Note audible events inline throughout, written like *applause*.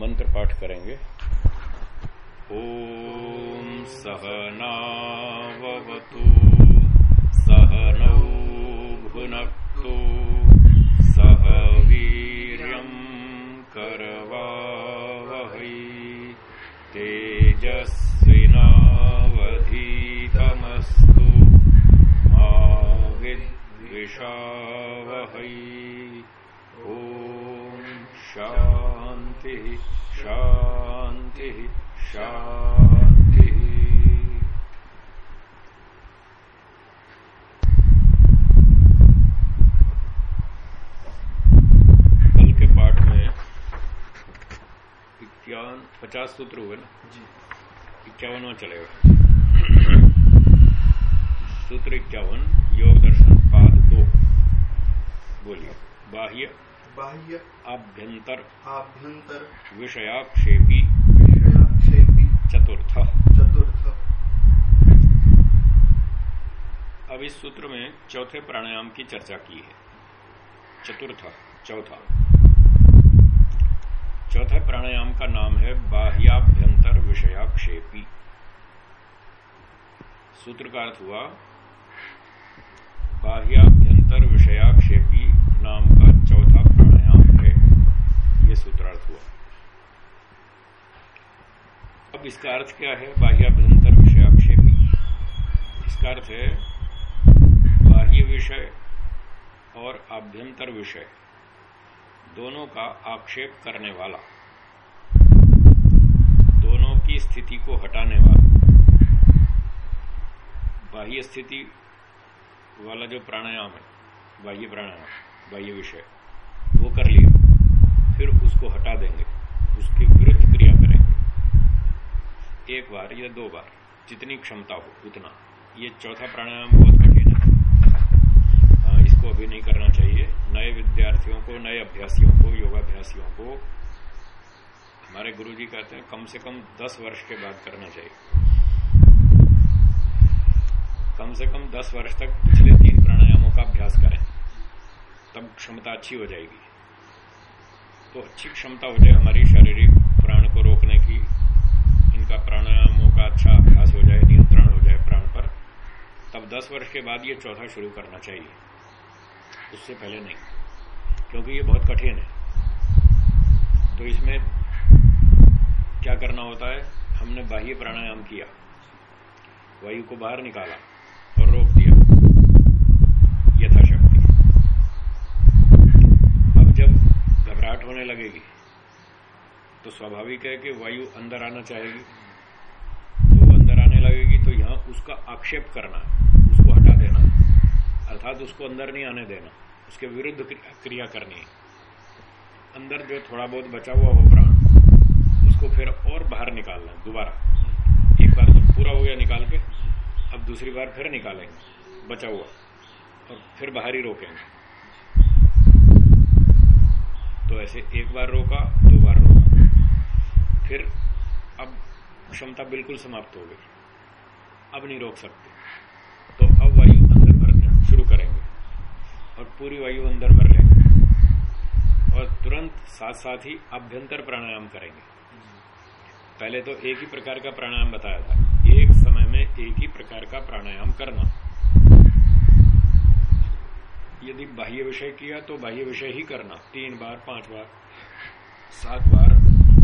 मंत्र पाठ करेंगे। ओम सहनावतु सहनौ भुनक्तु सह वीर्यं करवावहै। तेजस्विनावधीतमस्तु मा विद्विषावहै शान्तिः शान्तिः शान्तिः। कल के पाठ में इक्यावन पचास सूत्र हुए ना? जी। इक्यावनवा चलेगा सूत्र इक्यावन योग दर्शन पाद दो। बोलिए बाह्य बाह्य आभ्यंतर। आभ्यंतर। विषयाक्षेपी। विषयाक्षेपी। चतुर्थ। चतुर्थ। अब इस सूत्र में चौथे प्राणायाम की चर्चा की है। चतुर्थ चौथा। चौथे प्राणायाम का नाम है बाह्याभ्यंतर विषयाक्षेपी। सूत्र का अर्थ हुआ बाह्याभ्यंतर विषयाक्षेपी नाम का चौथा प्राणायाम है ये सूत्रार्थ हुआ। अब इसका अर्थ क्या है? बाह्याभ्यंतर विषयाक्षेपी। इसका अर्थ है, बाह्य विषय और आभ्यंतर विषय, दोनों का आक्षेप करने वाला, दोनों की स्थिति को हटाने वाला। बाह्य स्थिति वाला जो प्राणायाम है, बाह्य प्राणायाम, बाह्य विषय, वो कर लिया। फिर उसको हटा देंगे। उसके विरुद्ध क्रिया करेंगे। एक बार या दो बार जितनी क्षमता हो उतना। ये चौथा प्राणायाम बहुत कठिन है। हाँ, इसको अभी नहीं करना चाहिए। नए विद्यार्थियों को नए अभ्यासियों को योगाभ्यासियों को हमारे गुरु जी कहते हैं कम से कम दस वर्ष के बाद करना चाहिए। कम से कम दस वर्ष तक पिछले तीन प्राणायामों का अभ्यास करें। तब क्षमता अच्छी हो जाएगी। तो अच्छी क्षमता हो जाए हमारी शारीरिक प्राण को रोकने की, इनका प्राणायामों का अच्छा अभ्यास हो जाए, नियंत्रण हो जाए प्राण पर, तब 10 वर्ष के बाद ये चौथा शुरू करना चाहिए। उससे पहले नहीं, क्योंकि ये बहुत कठिन है। तो इसमें क्या करना होता है? हमने बाह्य प्राणायाम किया, वायु को बाहर निकाला और रोक दिया यथाशक्ति अब जब घबराहट होने लगेगी। तो स्वाभाविक है कि वायु अंदर आना चाहेगी। तो अंदर आने लगेगी तो यहाँ उसका आक्षेप करना, उसको हटा देना, अर्थात उसको अंदर नहीं आने देना, उसके विरुद्ध क्रिया करनी है। अंदर जो थोड़ा बहुत बचा हुआ वो प्राण, उसको फिर और बाहर निकालना, दोबारा। एक बार तो पूरा हो गया निकाल के, अब दूसरी बार फिर निकालेंगे, बचा हुआ, और फिर बाहर ही रोकेंगे। तो ऐसे एक बार रोका, दो बार रोका। फिर अब क्षमता बिल्कुल समाप्त हो गई। अब नहीं रोक सकते। तो अब वायु अंदर भरना शुरू करेंगे। और पूरी वायु अंदर भर लेंगे। और तुरंत साथ साथ ही अभ्यंतर प्राणायाम करेंगे। पहले तो एक ही प्रकार का प्राणायाम बताया था। एक समय में एक ही प्रकार का प्राणायाम करना। यदि बाह्य विषय किया तो बाह्य विषय ही करना। तीन बार, पाँच बार, सात बार,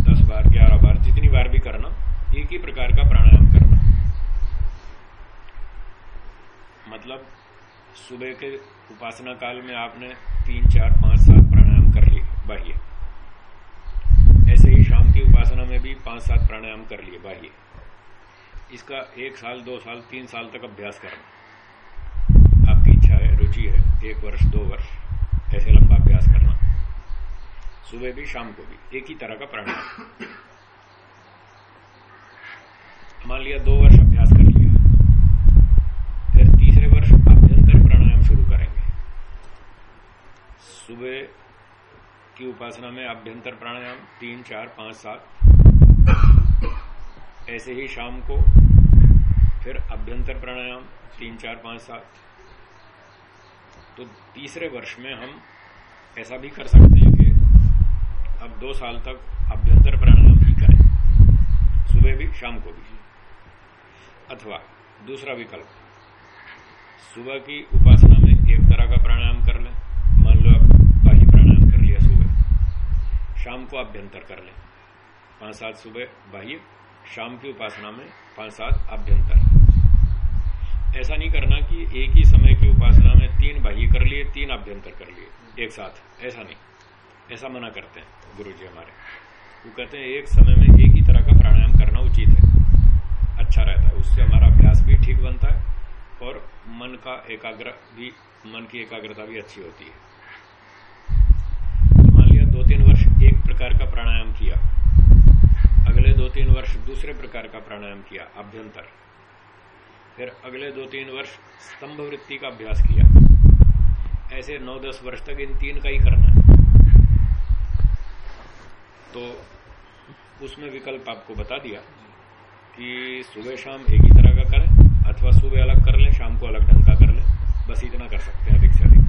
दस बार, ग्यारह बार, जितनी बार भी करना, एक ही प्रकार का प्राणायाम करना। मतलब सुबह के उपासना काल में आपने तीन, चार, पाँच, सात प्राणायाम कर लिए, बाह्य। ऐसे ही शाम की उपासना में भी पाँच, सात प्राणायाम कर लिए, बाह्य। इसका एक साल, दो साल, तीन साल तक अभ्यास करना। आपकी इच्छा है, रुचि है एक वर्ष, दो वर्ष, ऐसे लंबा अभ्यास करना। सुबह भी, शाम को भी, एक ही तरह का प्राणायाम। मान लिया दो वर्ष अभ्यास कर लिया, फिर तीसरे वर्ष अभ्यंतर प्राणायाम शुरू करेंगे। सुबह की उपासना में अभ्यंतर प्राणायाम, तीन, चार, पाँच, सात। ऐसे ही शाम को फिर अभ्यंतर प्राणायाम, तीन, चार, पाँच, सात। तो तीसरे वर्ष में हम ऐसा भी कर सकते हैं कि अब दो साल तक अभ्यंतर प्राणायाम ही करें। सुबह भी, शाम को भी। अथवा दूसरा विकल्प। सुबह की उपासना में एक तरह का प्राणायाम कर लें। मान लो आप बाह्य प्राणायाम कर लिया सुबह। शाम को अभ्यंतर कर लें। पाँच सात सुबह बाह्य, शाम की उपासना में पाँच सात अभ्यंतर। ऐसा नहीं करना कि एक ही समय की उपासना में तीन बाह्य कर लिए, तीन अभ्यंतर कर लिए, एक साथ। ऐसा नहीं। ऐसा मना करते हैं गुरु जी हमारे। वो कहते हैं, एक समय में एक ही तरह का प्राणायाम करना उचित है। अच्छा रहता है। उससे हमारा अभ्यास भी ठीक बनता है और मन का एकाग्र भी, मन की एकाग्रता भी अच्छी होती है। मान लिया दो तीन वर्ष एक प्रकार का प्राणायाम किया, अगले दो तीन वर्ष दूसरे प्रकार का प्राणायाम किया, अभ्यंतर। फिर अगले दो तीन वर्ष स्तंभ वृत्ति का अभ्यास किया। ऐसे नौ दस वर्ष तक इन तीन का ही करना है। तो उसमें विकल्प आपको बता दिया कि सुबह शाम एक ही तरह का करें अथवा सुबह अलग कर लें, शाम को अलग ढंग का कर लें। बस इतना कर सकते हैं अधिक से। अधिक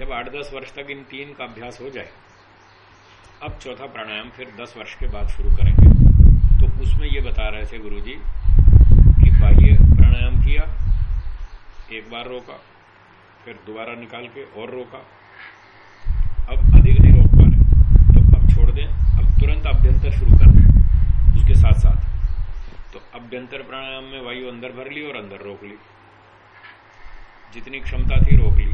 जब आठ दस वर्ष तक इन तीन का अभ्यास हो जाए, अब चौथा प्राणायाम फिर दस वर्ष के बाद शुरू करेंगे। तो उसमें ये बता रहे थे गुरु जी कि बाह्य प्राणायाम किया, एक बार रोका, फिर दोबारा निकाल के और रोका। अब अधिक नहीं रोक पा रहे तो अब छोड़ दें, अब तुरंत अभ्यंतर शुरू कर दें, उसके साथ साथ तो अभ्यंतर प्राणायाम में वायु अंदर भर ली और अंदर रोक ली। जितनी क्षमता थी रोक ली।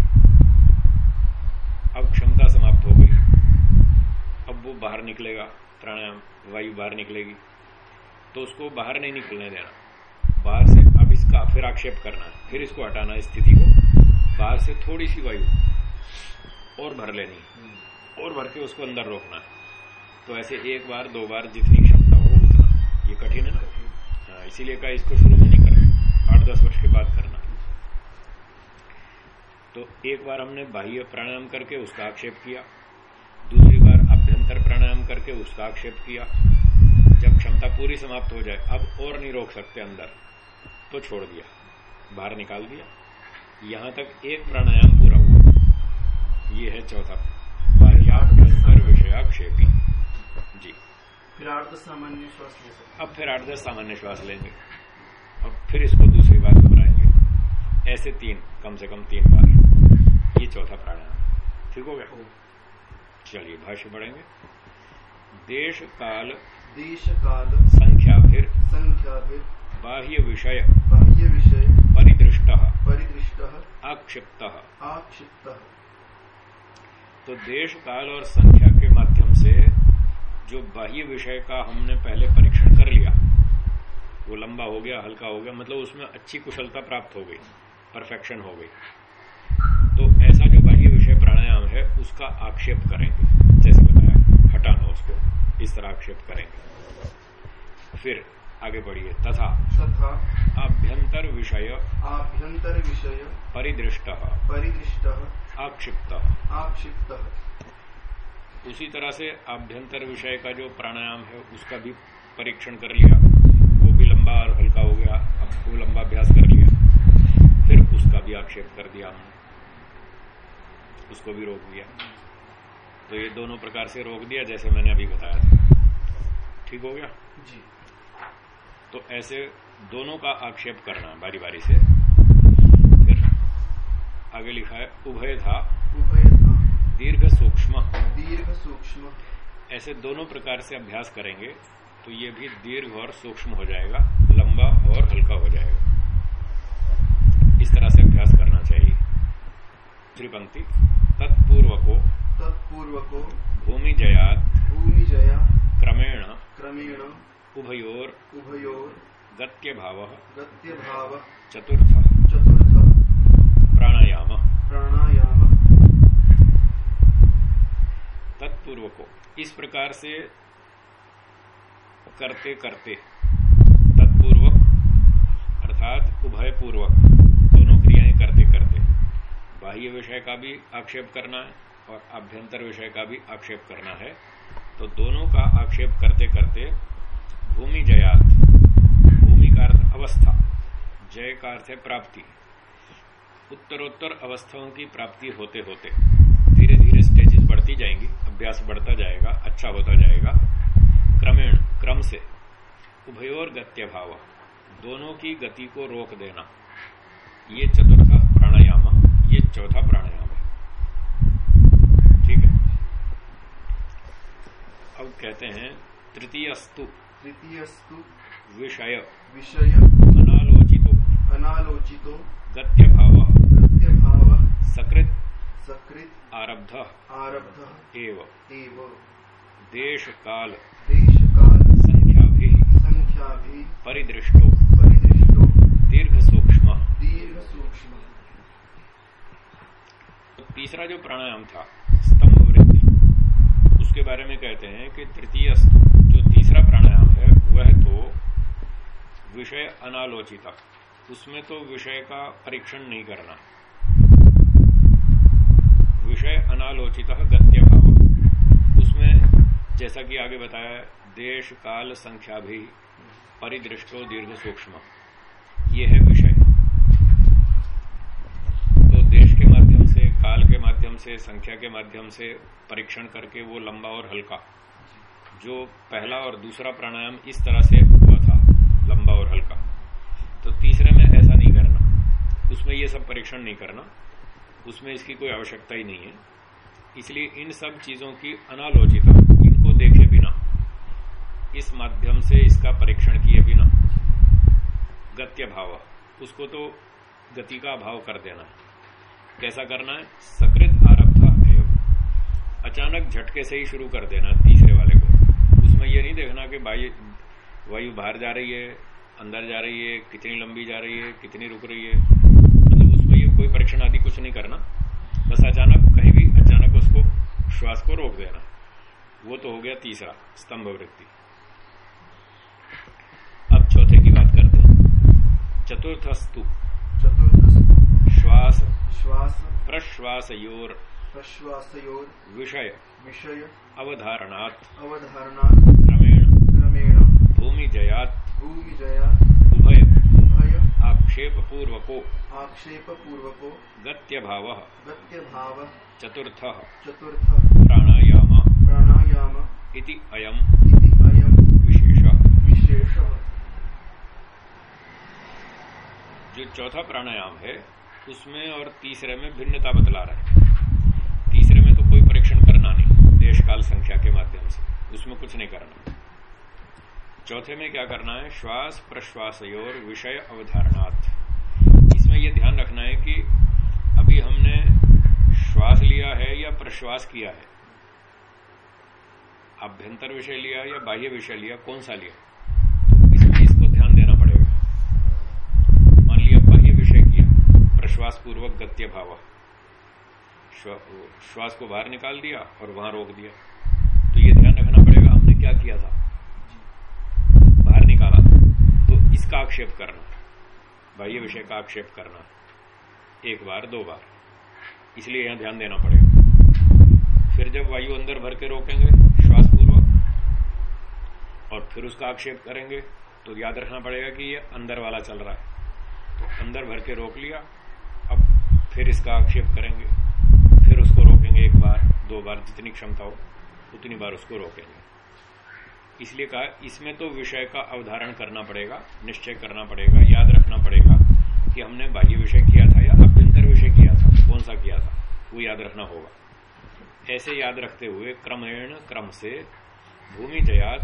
अब क्षमता समाप्त हो गई। अब वो बाहर निकलेगा, प्राणायाम, वायु बाहर निकलेगी। तो उसको बाहर नहीं निकलने देना। बाहर से इसका फिर आक्षेप करना, फिर इसको हटाना स्थिति को, बाहर से थोड़ी सी वायु और भर लेनी, और भर के उसको अंदर रोकना। तो ऐसे एक बार, दो बार जितनी क्षमता हो उतना। ये कठिन है ना? हाँ इसीलिए कहा इसको शुरू में नहीं करना, आठ दस वर्ष के बाद करना। तो एक बार हमने बाह्य प्राणायाम करके उसका आक्षेप किया। दूसरी बार अभ्यंतर प्राणायाम करके उसका आक्षेप किया। जब क्षमता पूरी समाप्त हो जाए, अब और नहीं रोक सकते अंदर। तो छोड़ दिया। बाहर निकाल दिया। यहाँ तक एक प्राणायाम पूरा हुआ। ये है चौथा बाह्याभ्यंतर विषयाक्षेपी। जी। फिर आठ दस सामान्य श्वास ले सकते अब फिर आठ दस सामान्य श्वास लेंगे। और फिर इसको दूसरी बार दोहराएँगे। ऐसे तीन कम से कम तीन बार। ये चौथा प्राणायाम। ठीक हो गया? चलिए भाष्य बढ़ेंगे देश काल देश काल संख्या फिर। संख्या फिर। बाह्य विषय बाह्य विषय परिदृष्ट परिदृष्ट आक्षिप्त। आक्षिप्त। तो देश काल और संख्या के माध्यम से जो बाह्य विषय का हमने पहले परीक्षण कर लिया वो लंबा हो गया हल्का हो गया मतलब उसमें अच्छी कुशलता प्राप्त हो गई परफेक्शन हो गई। तो ऐसा जो बाह्य विषय प्राणायाम है उसका आक्षेप करेंगे। जैसे बताया हटाना उसको इस तरह आक्षेप करेंगे। फिर आगे बढ़िए। तथा तथा आभ्यंतर विषय आभ्यंतर विषय परिदृष्ट। परिदृष्ट। आक्षिप्त। आक्षिप्त। उसी तरह से आभ्यंतर विषय का जो प्राणायाम है उसका भी परीक्षण कर लिया। वो भी लंबा और हल्का हो गया। अब वो लंबा अभ्यास कर लिया। फिर उसका भी आक्षेप कर दिया हमने। उसको भी रोक दिया। तो ये दोनों प्रकार से रोक दिया जैसे मैंने अभी बताया था। ठीक हो गया? जी। तो ऐसे दोनों का आक्षेप करना बारी बारी से। फिर आगे लिखा है उभय था उभय था दीर्घ सूक्ष्म। दीर्घ सूक्ष्म। ऐसे दोनों प्रकार से अभ्यास करेंगे तो ये भी दीर्घ और सूक्ष्म हो जाएगा लंबा और हल्का हो जाएगा। इस तरह से अभ्यास करना चाहिए। दूसरी पंक्ति तत्पूर्व को तत्पूर्व को भूमि जयात। भूमि जया क्रमेण। क्रमेण। उभयोर उभयोर गत्य भाव गत्य भाव चतुर्थ। चतुर्थ। प्राणायाम। प्राणायाम। तत्पूर्वको इस प्रकार से करते करते तत्पूर्वक अर्थात उभय पूर्वक दोनों क्रियाएँ करते करते बाह्य विषय का भी आक्षेप करना है और आभ्यंतर विषय का भी आक्षेप करना है तो दोनों का आक्षेप करते करते भूमि जयात भूमि का अर्थ अवस्था जय का अर्थ है प्राप्ति। उत्तरोत्तर अवस्थाओं की प्राप्ति होते होते धीरे धीरे स्टेजेस बढ़ती जाएँगी, अभ्यास बढ़ता जाएगा अच्छा होता जाएगा। क्रमेण, क्रम से, उभयोर गत्य भाव दोनों की गति को रोक देना। ये चतुर्थ प्राणायाम, ये चौथा प्राणायाम है। ठीक है? अब कहते हैं, तृतीयस्तु। तृतीयस्तु विषय। विषय। अनालोचितो। अनालोचितो। गत्य भाव गत्यभाव। सकृत। सकृत। आरब्ध। आरब्ध। एव। एव। देश काल देशकाल। संख्या भी संख्याभि। परिदृष्टो। परिदृष्टो। दीर्घ सूक्ष्म दीर्घ सूक्ष्म तीसरा जो प्राणायाम था स्तंभ वृत्ति उसके बारे में कहते हैं कि तृतीय जो तीसरा प्राणायाम है, वह तो विषय अनालोचिता। उसमें तो विषय का परीक्षण नहीं करना। विषय अनालोचित गत्य भाव उसमें जैसा कि आगे बताया, देश, काल, संख्या भी परिदृष्टो दीर्घ सूक्ष्म। ये है विषय। तो देश के माध्यम से, काल के माध्यम से, संख्या के माध्यम से परीक्षण करके वो लंबा और हल्का। जो पहला और दूसरा प्राणायाम इस तरह से हुआ था, लंबा और हल्का। तो तीसरे में ऐसा नहीं करना। उसमें ये सब परीक्षण नहीं करना। उसमें इसकी कोई आवश्यकता ही नहीं है। इसलिए इन सब चीज़ों की अनालोचिता, इनको देखे बिना, इस माध्यम से इसका परीक्षण किए बिना गत्य भाव उसको तो गति का अभाव कर देना है। कैसा करना है? सकृत आरब्ध अचानक झटके से ही शुरू कर देना वाले यह नहीं देखना कि वायु वायु बाहर जा रही है अंदर जा रही है कितनी लंबी जा रही है कितनी रुक रही है। मतलब उसमें ये कोई परीक्षण आदि कुछ नहीं करना। बस अचानक कहीं भी अचानक उसको श्वास को रोक देना। वो तो हो गया तीसरा स्तंभ वृत्ति। अब चौथे की बात करते हैं। चतुर्थस्तु। चतुर्थस्तु। श्वास। श्वास। प्रश्वासयोर प्रश्वासयोर विषय। विषय। अवधारणात्। अवधारणात्। क्रमेण। क्रमेण। भूमि जयात भूमिजया उभय उभय आक्षेप पूर्वको आक्षेप पूर्वको गत्य भाव गत्य भाव चतुर्थ। चतुर्थ। प्राणायाम। प्राणायाम। इति अयम। इति अयम। विशेष। विशेष। जो चौथा प्राणायाम है उसमें और तीसरे में भिन्नता बतला रहे हैं तीसरे में तो कोई परीक्षण करना नहीं देश काल संख्या के माध्यम से। उसमें कुछ नहीं करना। चौथे में क्या करना है? श्वास प्रश्वासयोर विषय अवधारणार्थ इसमें यह ध्यान रखना है कि अभी हमने श्वास लिया है या प्रश्वास किया है? आभ्यंतर विषय लिया या बाह्य विषय लिया? कौन सा लिया? तो इसमें इसको ध्यान देना पड़ेगा। मान लिया बाह्य विषय किया प्रश्वास पूर्वक गत्य भाव। श्वास को बाहर निकाल दिया और वहाँ रोक दिया। तो ये ध्यान रखना पड़ेगा, हमने क्या किया था? बाहर निकाला तो इसका आक्षेप करना। बाह्य विषय का आक्षेप करना। एक बार, दो बार। इसलिए यहाँ ध्यान देना पड़ेगा। फिर जब वायु अंदर भर के रोकेंगे श्वास पूर्वक और फिर उसका आक्षेप करेंगे तो याद रखना पड़ेगा कि ये अंदर वाला चल रहा है। तो अंदर भर के रोक लिया, अब फिर इसका आक्षेप करेंगे। रोकेंगे एक बार, दो बार, जितनी क्षमता हो, उतनी बार उसको रोकेंगे। इसलिए कहा, इसमें तो विषय का अवधारण करना पड़ेगा, निश्चय करना पड़ेगा, याद रखना पड़ेगा कि हमने बाह्य विषय किया था या अभ्यंतर विषय किया था, कौन सा किया था, वो याद रखना होगा। ऐसे याद रखते हुए क्रमेण, क्रम से भूमि जयात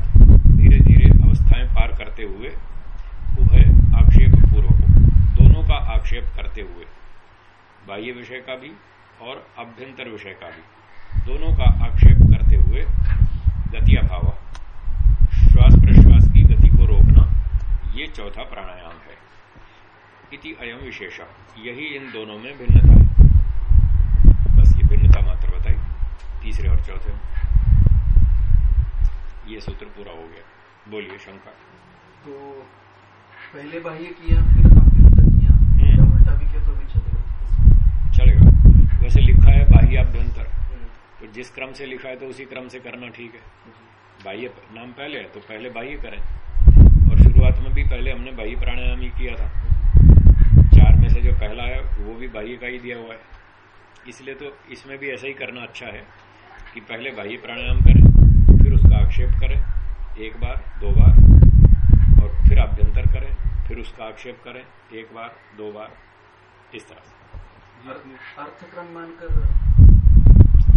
धीरे धीरे अवस्थाएँ पार करते हुए उभय आक्षेप पूर्वक, दोनों का आक्षेप करते हुए, बाह्य विषय का भी और अभ्यंतर विषय का भी। दोनों का आक्षेप करते हुए गति अभाव श्वास प्रश्वास की गति को रोकना ये चौथा प्राणायाम है। इति अयम विशेष। यही इन दोनों में भिन्नता है। बस ये भिन्नता मात्र बताई। तीसरे और चौथे में। ये सूत्र पूरा हो गया। बोलिए शंका। तो पहले बाह्य किया फिर किया हम्म। उल्टा भी किया तो भी चलेगा। चलेगा। वैसे लिखा है, बाह्य अभ्यंतर। तो जिस क्रम से लिखा है तो उसी क्रम से करना ठीक है। बाह्य नाम पहले है तो पहले बाह्य करें। और शुरुआत में भी पहले हमने बाह्य प्राणायाम ही किया था। चार में से जो पहला है, वो भी बाह्य का ही दिया हुआ है। इसलिए तो इसमें भी ऐसा ही करना अच्छा है कि पहले बाह्य प्राणायाम करें, फिर उसका आक्षेप करें, एक बार, दो बार, और फिर आभ्यंतर करें, फिर उसका आक्षेप करें, एक बार, दो बार, इस तरह से। अर्थक्रम मानकर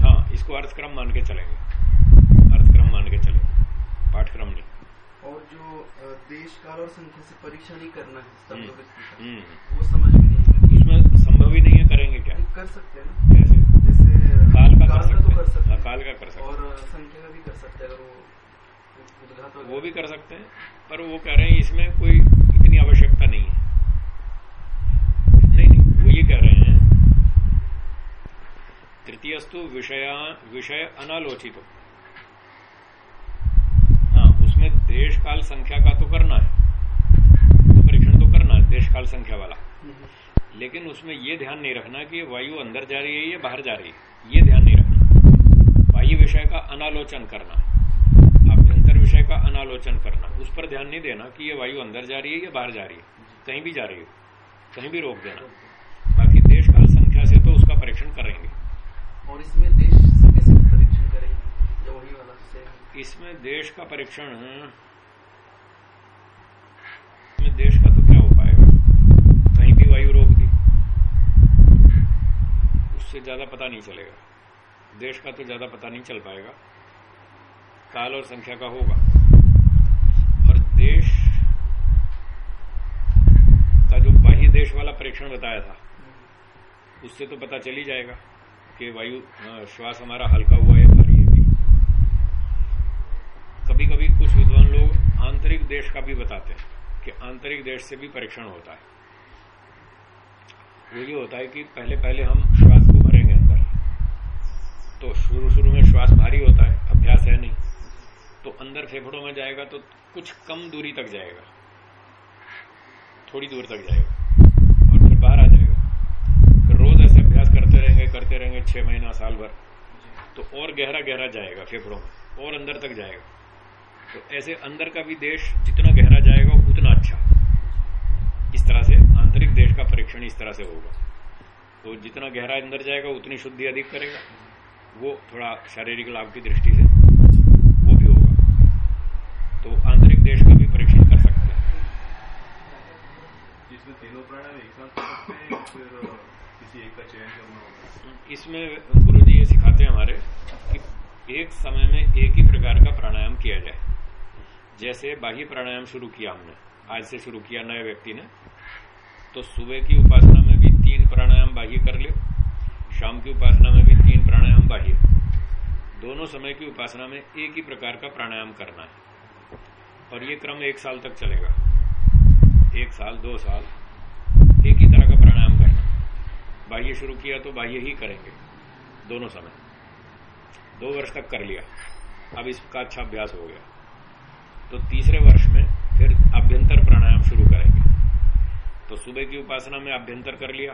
हाँ इसको अर्थक्रम मान के चलेंगे। अर्थक्रम मान के चलेंगे। पाठक्रम नहीं। और जो देश काल और संख्या से परीक्षा नहीं करना है व्यक्ति हम्म। का वो समझ में नहीं उसमें संभव ही नहीं है करेंगे क्या? कर सकते हैं ना। कैसे? जैसे काल का कर तो सकते कर सकते हैं। हाँ, काल का कर सकते हैं। और संख्या का भी कर सकते हैं अगर वो वो भी कर सकते हैं पर वो कह रहे हैं इसमें कोई इतनी आवश्यकता नहीं है। नहीं नहीं वो ये कह रहे हैं तृतीयस्तु विषय विषय अनालोचित। हाँ उसमें देश काल संख्या का तो करना है। तो परीक्षण तो करना है देश काल संख्या वाला। लेकिन उसमें ये ध्यान नहीं रखना कि वायु अंदर जा रही है या बाहर जा रही है। ये ध्यान नहीं रखना। वायु विषय का अनालोचन करना। आभ्यंतर विषय का अनालोचन करना। उस पर ध्यान नहीं देना कि ये वायु अंदर जा रही है या बाहर जा रही है। कहीं भी जा रही हो, कहीं भी रोक देना। बाकी देश काल संख्या से तो उसका परीक्षण करेंगे। और इसमें देश से कैसे परीक्षण करेंगे। या वही वाला से इसमें देश का परीक्षण देश का तो क्या हो पाएगा? कहीं भी वायु रोक दी उससे ज़्यादा पता नहीं चलेगा। देश का तो ज़्यादा पता नहीं चल पाएगा। काल और संख्या का होगा। और देश का जो बाह्य देश वाला परीक्षण बताया था, उससे तो पता चल ही जाएगा। कि वायु श्वास हमारा हल्का हुआ या भारी है कभी कभी कुछ विद्वान लोग आंतरिक देश का भी बताते हैं कि आंतरिक देश से भी परीक्षण होता है। वो ये होता है कि पहले पहले हम श्वास को भरेंगे अंदर। तो शुरू शुरू में श्वास भारी होता है, अभ्यास है नहीं। तो अंदर फेफड़ों में जाएगा तो कुछ कम दूरी तक जाएगा। थोड़ी दूर तक जाएगा और फिर बाहर आ जाएगा फिर रोज ऐसे अभ्यास करते रहेंगे छह महीना साल भर तो और गहरा गहरा जाएगा फेफड़ों में और अंदर तक जाएगा। तो ऐसे अंदर का भी देश जितना गहरा जाएगा उतना अच्छा। इस तरह से आंतरिक देश का परीक्षण इस तरह से होगा। तो जितना गहरा अंदर जाएगा उतनी शुद्धि अधिक करेगा। वो थोड़ा शारीरिक लाभ की दृष्टि से वो भी होगा। तो आंतरिक देश का भी परीक्षण कर सकते हैं। इसमें तीनों प्राणायाम एक साथ कर सकते हैं फिर इसमें गुरु जी ये सिखाते हैं हमारे कि एक समय में एक ही प्रकार का प्राणायाम किया जाए। जैसे बाह्य प्राणायाम शुरू किया हमने, आज से शुरू किया नए व्यक्ति ने तो सुबह की उपासना में भी तीन प्राणायाम बाह्य कर ले, शाम की उपासना में भी तीन प्राणायाम बाह्य। दोनों समय की उपासना में एक ही प्रकार का प्राणायाम करना है। और ये क्रम एक साल तक चलेगा। एक साल, दो साल एक ही तरह का प्राणायाम करना बाह्य शुरू किया तो बाह्य ही करेंगे। दोनों समय। दो वर्ष तक कर लिया। अब इसका अच्छा अभ्यास हो गया। तो तीसरे वर्ष में फिर अभ्यंतर प्राणायाम शुरू करेंगे। तो सुबह की उपासना में अभ्यंतर कर लिया।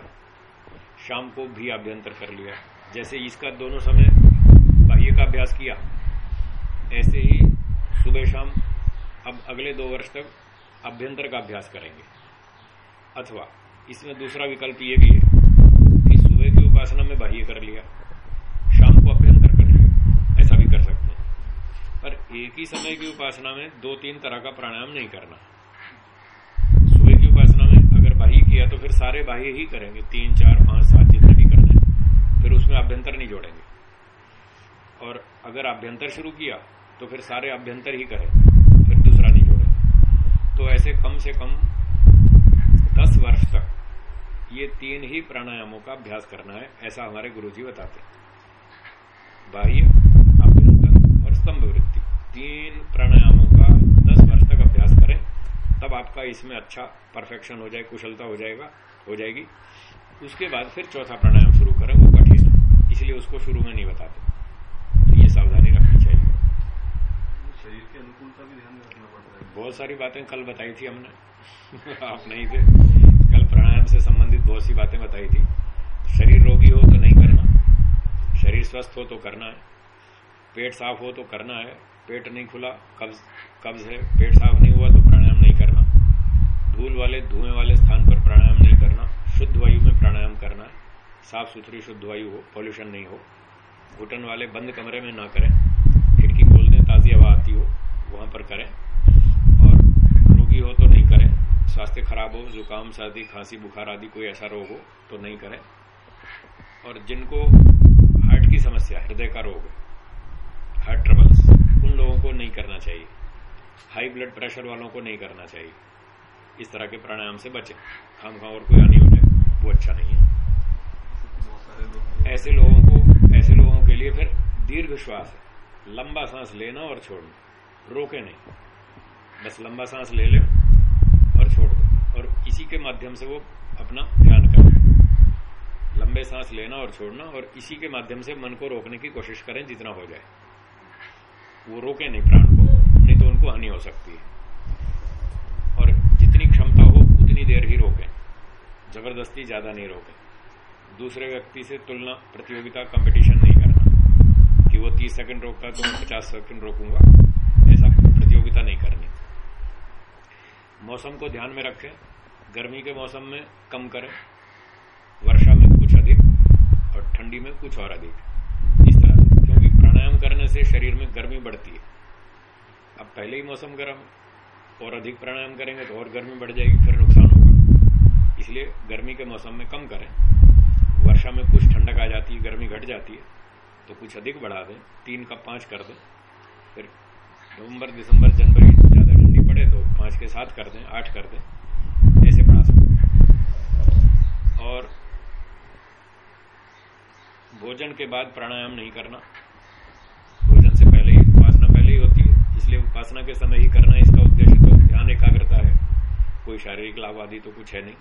शाम को भी अभ्यंतर कर लिया। जैसे इसका दोनों समय बाह्य का अभ्यास किया, ऐसे ही सुबह शाम अब अगले दो वर्ष तक अभ्यंतर का अभ्यास करेंगे। अथवा इसमें दूसरा विकल्प ये भी है उपासना में बाह्य कर लिया। शाम को अभ्यंतर कर लिया। ऐसा भी कर सकते हैं। पर एक ही समय की उपासना में दो तीन तरह का प्राणायाम नहीं करना। सुबह की उपासना में अगर बाह्य किया तो फिर सारे बाह्य ही करेंगे। तीन, चार, पाँच, सात जितने भी करने। फिर उसमें अभ्यंतर नहीं जोड़ेंगे। और अगर अभ्यंतर शुरू किया तो फिर सारे अभ्यंतर ही करें, फिर दूसरा नहीं जोड़ेंगे। तो ऐसे कम से कम दस वर्ष तक ये तीन ही प्राणायामों का अभ्यास करना है ऐसा हमारे गुरु जी बताते हैं। बाह्य अभ्यंतर और स्तंभ वृत्ति तीन प्राणायामों का दस वर्ष तक अभ्यास करें तब आपका इसमें अच्छा परफेक्शन हो जाए कुशलता हो जाएगा हो जाएगी। उसके बाद फिर चौथा प्राणायाम शुरू करें वो कठिन इसलिए उसको शुरू में नहीं बताते। तो ये सावधानी रखनी चाहिए। शरीर की अनुकूलता भी ध्यान रखना पड़ता है। बहुत सारी बातें कल बताई थी हमने। *laughs* आप नहीं थे। प्राणायाम से संबंधित बहुत सी बातें बताई थी। शरीर रोगी हो तो नहीं करना, शरीर स्वस्थ हो तो करना है, पेट साफ़ हो तो करना है, पेट नहीं खुला, कब्ज कब्ज है, पेट साफ़ नहीं हुआ तो प्राणायाम नहीं करना, धूल वाले, धुएँ वाले स्थान पर प्राणायाम नहीं करना, शुद्ध वायु में प्राणायाम करना है साफ़ सुथरी शुद्ध वायु हो, पॉल्यूशन नहीं हो, घुटन वाले बंद कमरे में ना करें, खिड़की खोल दें, ताजी हवा आती हो, वहाँ पर करें, और रोगी हो तो नहीं करें स्वास्थ्य खराब हो, जुकाम, सर्दी, खांसी, बुखार आदि कोई ऐसा रोग हो तो नहीं करें। और जिनको हार्ट की समस्या हृदय का रोग हार्ट ट्रबल्स, उन लोगों को नहीं करना चाहिए। हाई ब्लड प्रेशर वालों को नहीं करना चाहिए। इस तरह के प्राणायाम से बचें। खाम खाम और कोई हानि हो जाए, वो अच्छा नहीं है। ऐसे लोगों को, ऐसे लोगों के लिए फिर दीर्घ श्वास लंबा सांस लेना और छोड़ना। रोके नहीं। बस लंबा सांस ले ले। इसी के माध्यम से वो अपना ध्यान करें लंबे सांस लेना और छोड़ना और इसी के माध्यम से मन को रोकने की कोशिश करें जितना हो जाए। वो रोके नहीं प्राण को, नहीं तो उनको हानि हो सकती है। और जितनी क्षमता हो, उतनी देर ही रोकें। ज़बरदस्ती ज़्यादा नहीं रोकें। दूसरे व्यक्ति से तुलना, प्रतियोगिता कंपटीशन नहीं करना। कि वो 30 सेकंड रोकता तो मैं 50 सेकंड रोकूँगा। ऐसा प्रतियोगिता नहीं करनी। मौसम को ध्यान में रखें। गर्मी के मौसम में कम करें, वर्षा में कुछ अधिक और ठंडी में कुछ और अधिक। इस तरह से, क्योंकि प्राणायाम करने से शरीर में गर्मी बढ़ती है। अब पहले ही मौसम गर्म और अधिक प्राणायाम करेंगे तो और गर्मी बढ़ जाएगी, फिर नुकसान होगा। इसलिए गर्मी के मौसम में कम करें। वर्षा में कुछ ठंडक आ जाती है, गर्मी घट जाती है तो कुछ अधिक बढ़ा दें, तीन का पाँच कर दें, फिर नवंबर, दिसंबर, जनवरी ज़्यादा ठंडी पड़े तो पाँच के सात कर दें, आठ कर दें ऐसे बढ़ा सकते हैं और भोजन के बाद प्राणायाम नहीं करना। भोजन से पहले ही, उपासना पहले ही होती है, इसलिए उपासना के समय ही करना इसका उद्देश्य तो ध्यान एकाग्रता है। कोई शारीरिक लाभ आदि तो कुछ है नहीं,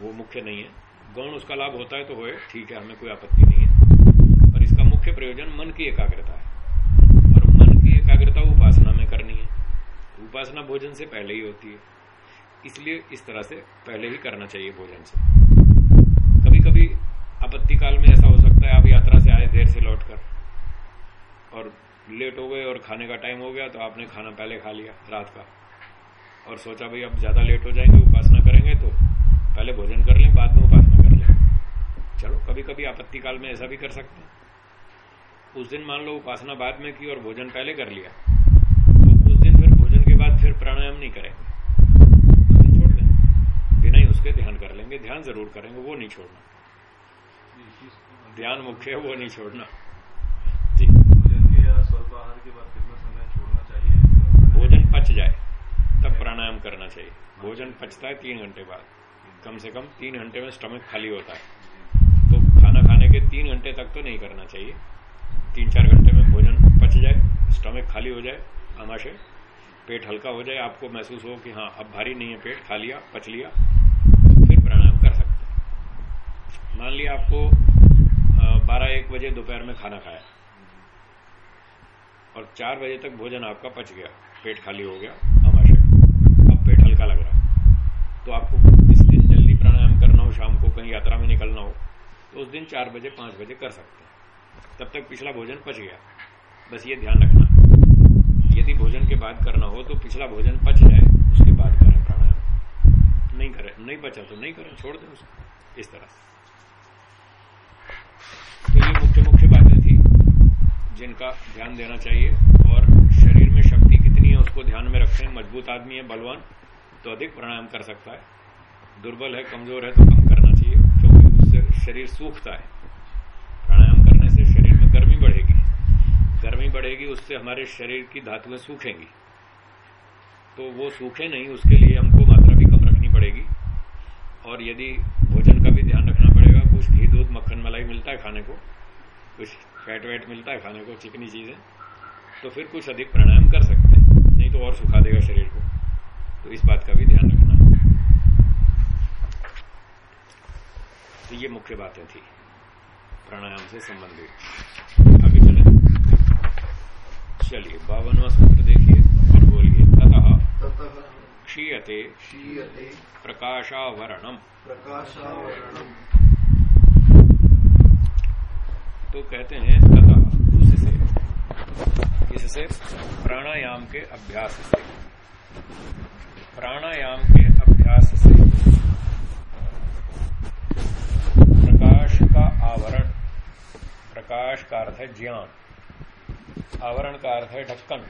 वो मुख्य नहीं है। गौण उसका लाभ होता है तो होए, ठीक है, हमें कोई आपत्ति नहीं है। पर इसका मुख्य प्रयोजन मन की एकाग्रता है। और मन की एकाग्रता उपासना में करनी है। उपासना भोजन से पहले ही होती है। इसलिए इस तरह से पहले ही करना चाहिए भोजन से। कभी आपत्ति काल में ऐसा हो सकता है, आप यात्रा से आए, देर से लौटकर। और लेट हो गए और खाने का टाइम हो गया तो आपने खाना पहले खा लिया रात का। और सोचा भाई, अब ज़्यादा लेट हो जाएँगे, उपासना करेंगे तो पहले भोजन कर लें, बाद में उपासना कर लें। चलो कभी कभी आपत्ति काल में ऐसा भी कर सकते हैं। उस दिन मान लो उपासना बाद में की और भोजन पहले कर लिया। तो उस दिन फिर भोजन के बाद फिर प्राणायाम नहीं करेंगे। उस दिन छोड़ देंगे। बिना ही उसके ध्यान कर लेंगे। ध्यान ज़रूर करेंगे, वो नहीं छोड़ना। ध्यान मुख्य है, वो नहीं छोड़ना। जी भोजन पच जाए, तब प्राणायाम करना चाहिए। भोजन पचता है तीन घंटे बाद। कम से कम तीन घंटे में स्टमक खाली होता है। तो खाना खाने के तीन घंटे तक तो नहीं करना चाहिए। तीन चार घंटे में भोजन पच जाए स्टमक खाली हो जाए, आमाशय। पेट हल्का हो जाए, आपको महसूस हो कि हाँ अब भारी नहीं है पेट, खा लिया, पच लिया, फिर प्राणायाम कर सकते हैं। मान लिया आपको बारह एक बजे दोपहर में खाना खाया। और चार बजे तक भोजन आपका पच गया। पेट खाली हो गया। आमाशय अब पेट हल्का लग रहा है। तो आपको जिस दिन जल्दी प्राणायाम करना हो, शाम को कहीं यात्रा में निकलना हो तो उस दिन चार बजे, पाँच बजे कर सकते हैं। तब तक पिछला भोजन पच गया। बस ये ध्यान रखना। यदि भोजन के बाद करना हो तो पिछला भोजन पच जाए। उसके बाद करें प्राणायाम। नहीं करें, नहीं पचा तो नहीं करें, छोड़ दें उसको। इस तरह से। तो ये मुख्य मुख्य बातें थी, जिनका ध्यान देना चाहिए, और शरीर में शक्ति कितनी है उसको ध्यान में रखें। मज़बूत आदमी है, बलवान तो अधिक प्राणायाम कर सकता है। दुर्बल है, कमज़ोर है तो कम करना चाहिए, क्योंकि उससे शरीर सूखता है। प्राणायाम करने से शरीर में गर्मी बढ़ेगी। गर्मी बढ़ेगी, उससे हमारे शरीर की धातुएँ सूखेंगी। तो वो सूखे नहीं, उसके लिए हमको मात्रा भी कम रखनी पड़ेगी। और यदि भोजन का भी ध्यान रखना पड़ेगा कुछ घी दूध मक्खन मलाई मिलता है खाने को। कुछ फैट वैट मिलता है खाने को चिकनी चीज़ें। तो फिर कुछ अधिक प्राणायाम कर सकते हैं नहीं तो और सुखा देगा शरीर को। तो इस बात का भी ध्यान रखना। तो ये मुख्य बातें थी प्राणायाम से संबंधित। आगे चले। चलिए बावनवा सूत्र देखिए और बोलिए तथा क्षीयते क्षीयते प्रकाशावरणम। प्रकाशावरणम। तो कहते हैं तथा। उससे इससे प्राणायाम के अभ्यास से। प्राणायाम के अभ्यास से। प्रकाश का आवरण। प्रकाश का अर्थ है ज्ञान। आवरण का अर्थ है ढक्कन।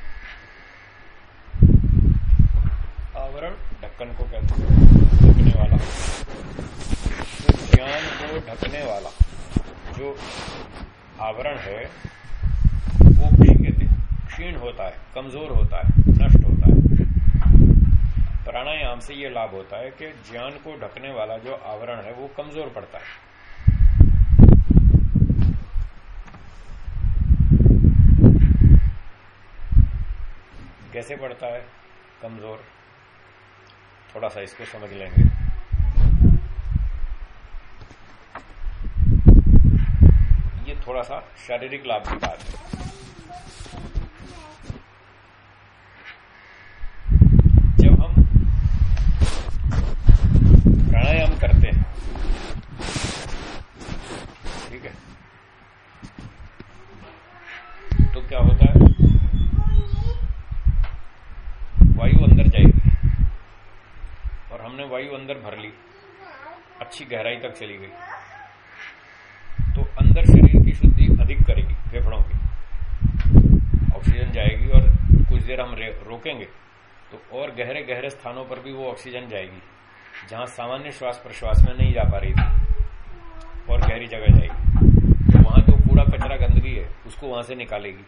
आवरण ढक्कन को कहते हैं। ढकने वाला। ज्ञान को ढकने वाला। जो आवरण है, वो क्षीयते क्षीण होता है, कमज़ोर होता है, नष्ट होता है। प्राणायाम से ये लाभ होता है कि ज्ञान को ढकने वाला जो आवरण है, वो कमज़ोर पड़ता है। कैसे पड़ता है? कमज़ोर। थोड़ा सा इसको समझ लेंगे ये थोड़ा सा शारीरिक लाभ की बात है। जब हम प्राणायाम करते हैं, ठीक है तो क्या होता है? वायु अंदर जाएगी। और हमने वायु अंदर भर ली, अच्छी गहराई तक चली गई। तो अंदर शुद्धि अधिक करेगी फेफड़ों की ऑक्सीजन जाएगी और कुछ देर हम रोकेंगे तो और गहरे गहरे स्थानों पर भी वो ऑक्सीजन जाएगी, जहाँ सामान्य श्वास प्रश्वास में नहीं जा पा रही थी, और गहरी जगह जाएगी। तो वहाँ जो कूड़ा कचरा गंदगी है, उसको वहाँ से निकालेगी,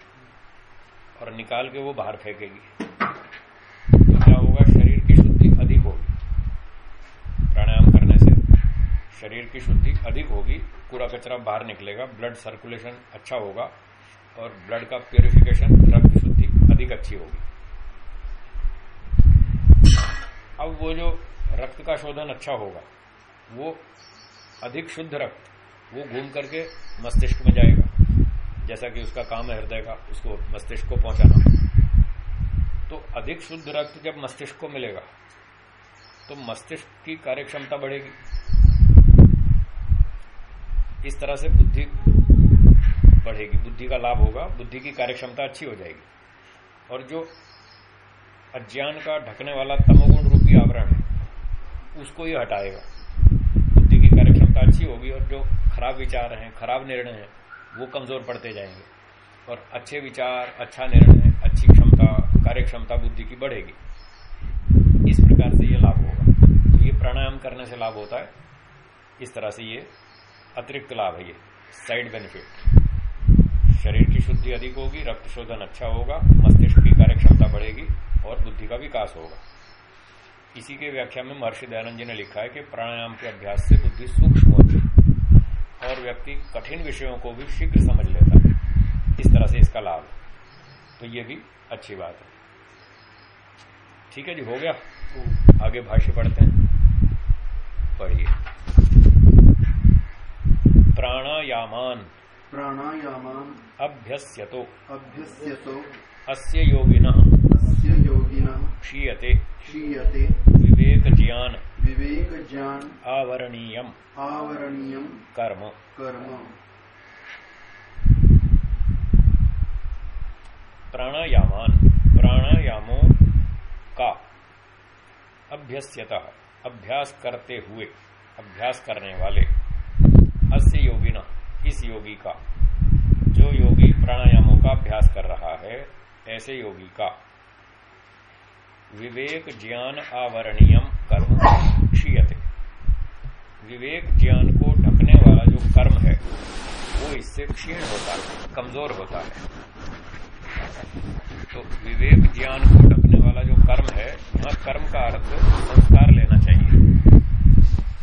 और निकाल के वो बाहर फेंकेगी तो क्या होगा शरीर की शुद्धि अधिक होगी प्राणायाम करने से शरीर की शुद्धि अधिक होगी कूड़ा कचरा बाहर निकलेगा ब्लड सर्कुलेशन अच्छा होगा, और ब्लड का प्योरिफिकेशन रक्त शुद्धि अधिक अच्छी होगी। अब वो जो रक्त का शोधन अच्छा होगा, वो अधिक शुद्ध रक्त, वो घूम करके मस्तिष्क में जाएगा, जैसा कि उसका काम है हृदय का, उसको मस्तिष्क को पहुंचाना। तो अधिक शुद्ध रक्त जब मस्तिष्क को मिलेगा तो मस्तिष्क की कार्यक्षमता बढ़ेगी। इस तरह से बुद्धि बढ़ेगी। बुद्धि का लाभ होगा, बुद्धि की कार्यक्षमता अच्छी हो जाएगी। और जो अज्ञान का ढकने वाला तमोगुण रूपी आवरण है, उसको ही हटाएगा। बुद्धि की कार्यक्षमता अच्छी होगी और जो खराब विचार हैं, खराब निर्णय हैं, वो कमज़ोर पड़ते जाएँगे। और अच्छे विचार अच्छा निर्णय, अच्छी क्षमता कार्य क्षमता बुद्धि की बढ़ेगी। इस प्रकार से ये लाभ होगा। तो ये प्राणायाम करने से लाभ होता है। इस तरह से ये अतिरिक्त लाभ है ये साइड बेनिफिट शरीर की शुद्धि अधिक होगी, रक्त शोधन अच्छा होगा, मस्तिष्क की कार्य क्षमता बढ़ेगी और बुद्धि का विकास होगा। इसी के व्याख्या में महर्षि दयानंद जी ने लिखा है कि प्राणायाम के अभ्यास से बुद्धि सूक्ष्म होती और व्यक्ति कठिन विषयों को भी शीघ्र समझ लेता है। इस तरह से इसका लाभ तो ये भी अच्छी बात है। ठीक है जी, हो गया? आगे भाष्य पढ़ते हैं। पढ़िए। प्राणायामान। प्राणायामान अभ्यस्यतो। अभ्यस्यतो। अस्य योगिन। अस्य योगिनः। क्षीयते। क्षीयते। विवेक ज्ञान विवेक ज्ञान आवरणीयम। आवरणीयम। कर्म। कर्म। प्राणायामान। प्राणायामों का? अभ्यस्यत। अभ्यास करते हुए। अभ्यास करने वाले। अस्य योगिना, इस योगी का। जो योगी प्राणायामों का अभ्यास कर रहा है, ऐसे योगी का। विवेक ज्ञान आवरणीयम कर्म क्षीयते। विवेक ज्ञान को ढकने वाला जो कर्म है, वो इससे क्षीण होता है, कमज़ोर होता है। तो विवेक ज्ञान को ढकने वाला जो कर्म है वहाँ कर्म का अर्थ संस्कार लेना चाहिए।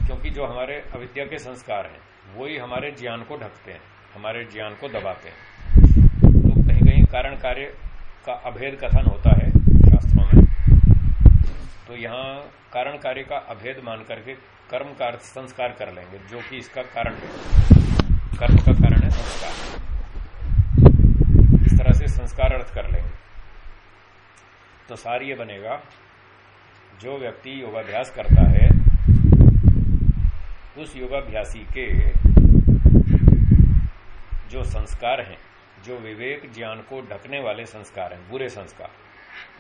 क्योंकि जो हमारे अविद्या के संस्कार हैं वही हमारे ज्ञान को ढकते हैं, हमारे ज्ञान को दबाते हैं। तो कहीं कहीं कारण कार्य का अभेद कथन होता है शास्त्रों में। तो यहाँ कारण कार्य का अभेद मान करके कर्म का अर्थ संस्कार कर लेंगे, जो कि इसका कारण है। कर्म का कारण है संस्कार। इस तरह से संस्कार अर्थ कर लेंगे। तो सार ये बनेगा, जो व्यक्ति योगाभ्यास करता है उस योगाभ्यासी के जो संस्कार हैं, जो विवेक ज्ञान को ढकने वाले संस्कार हैं, बुरे संस्कार,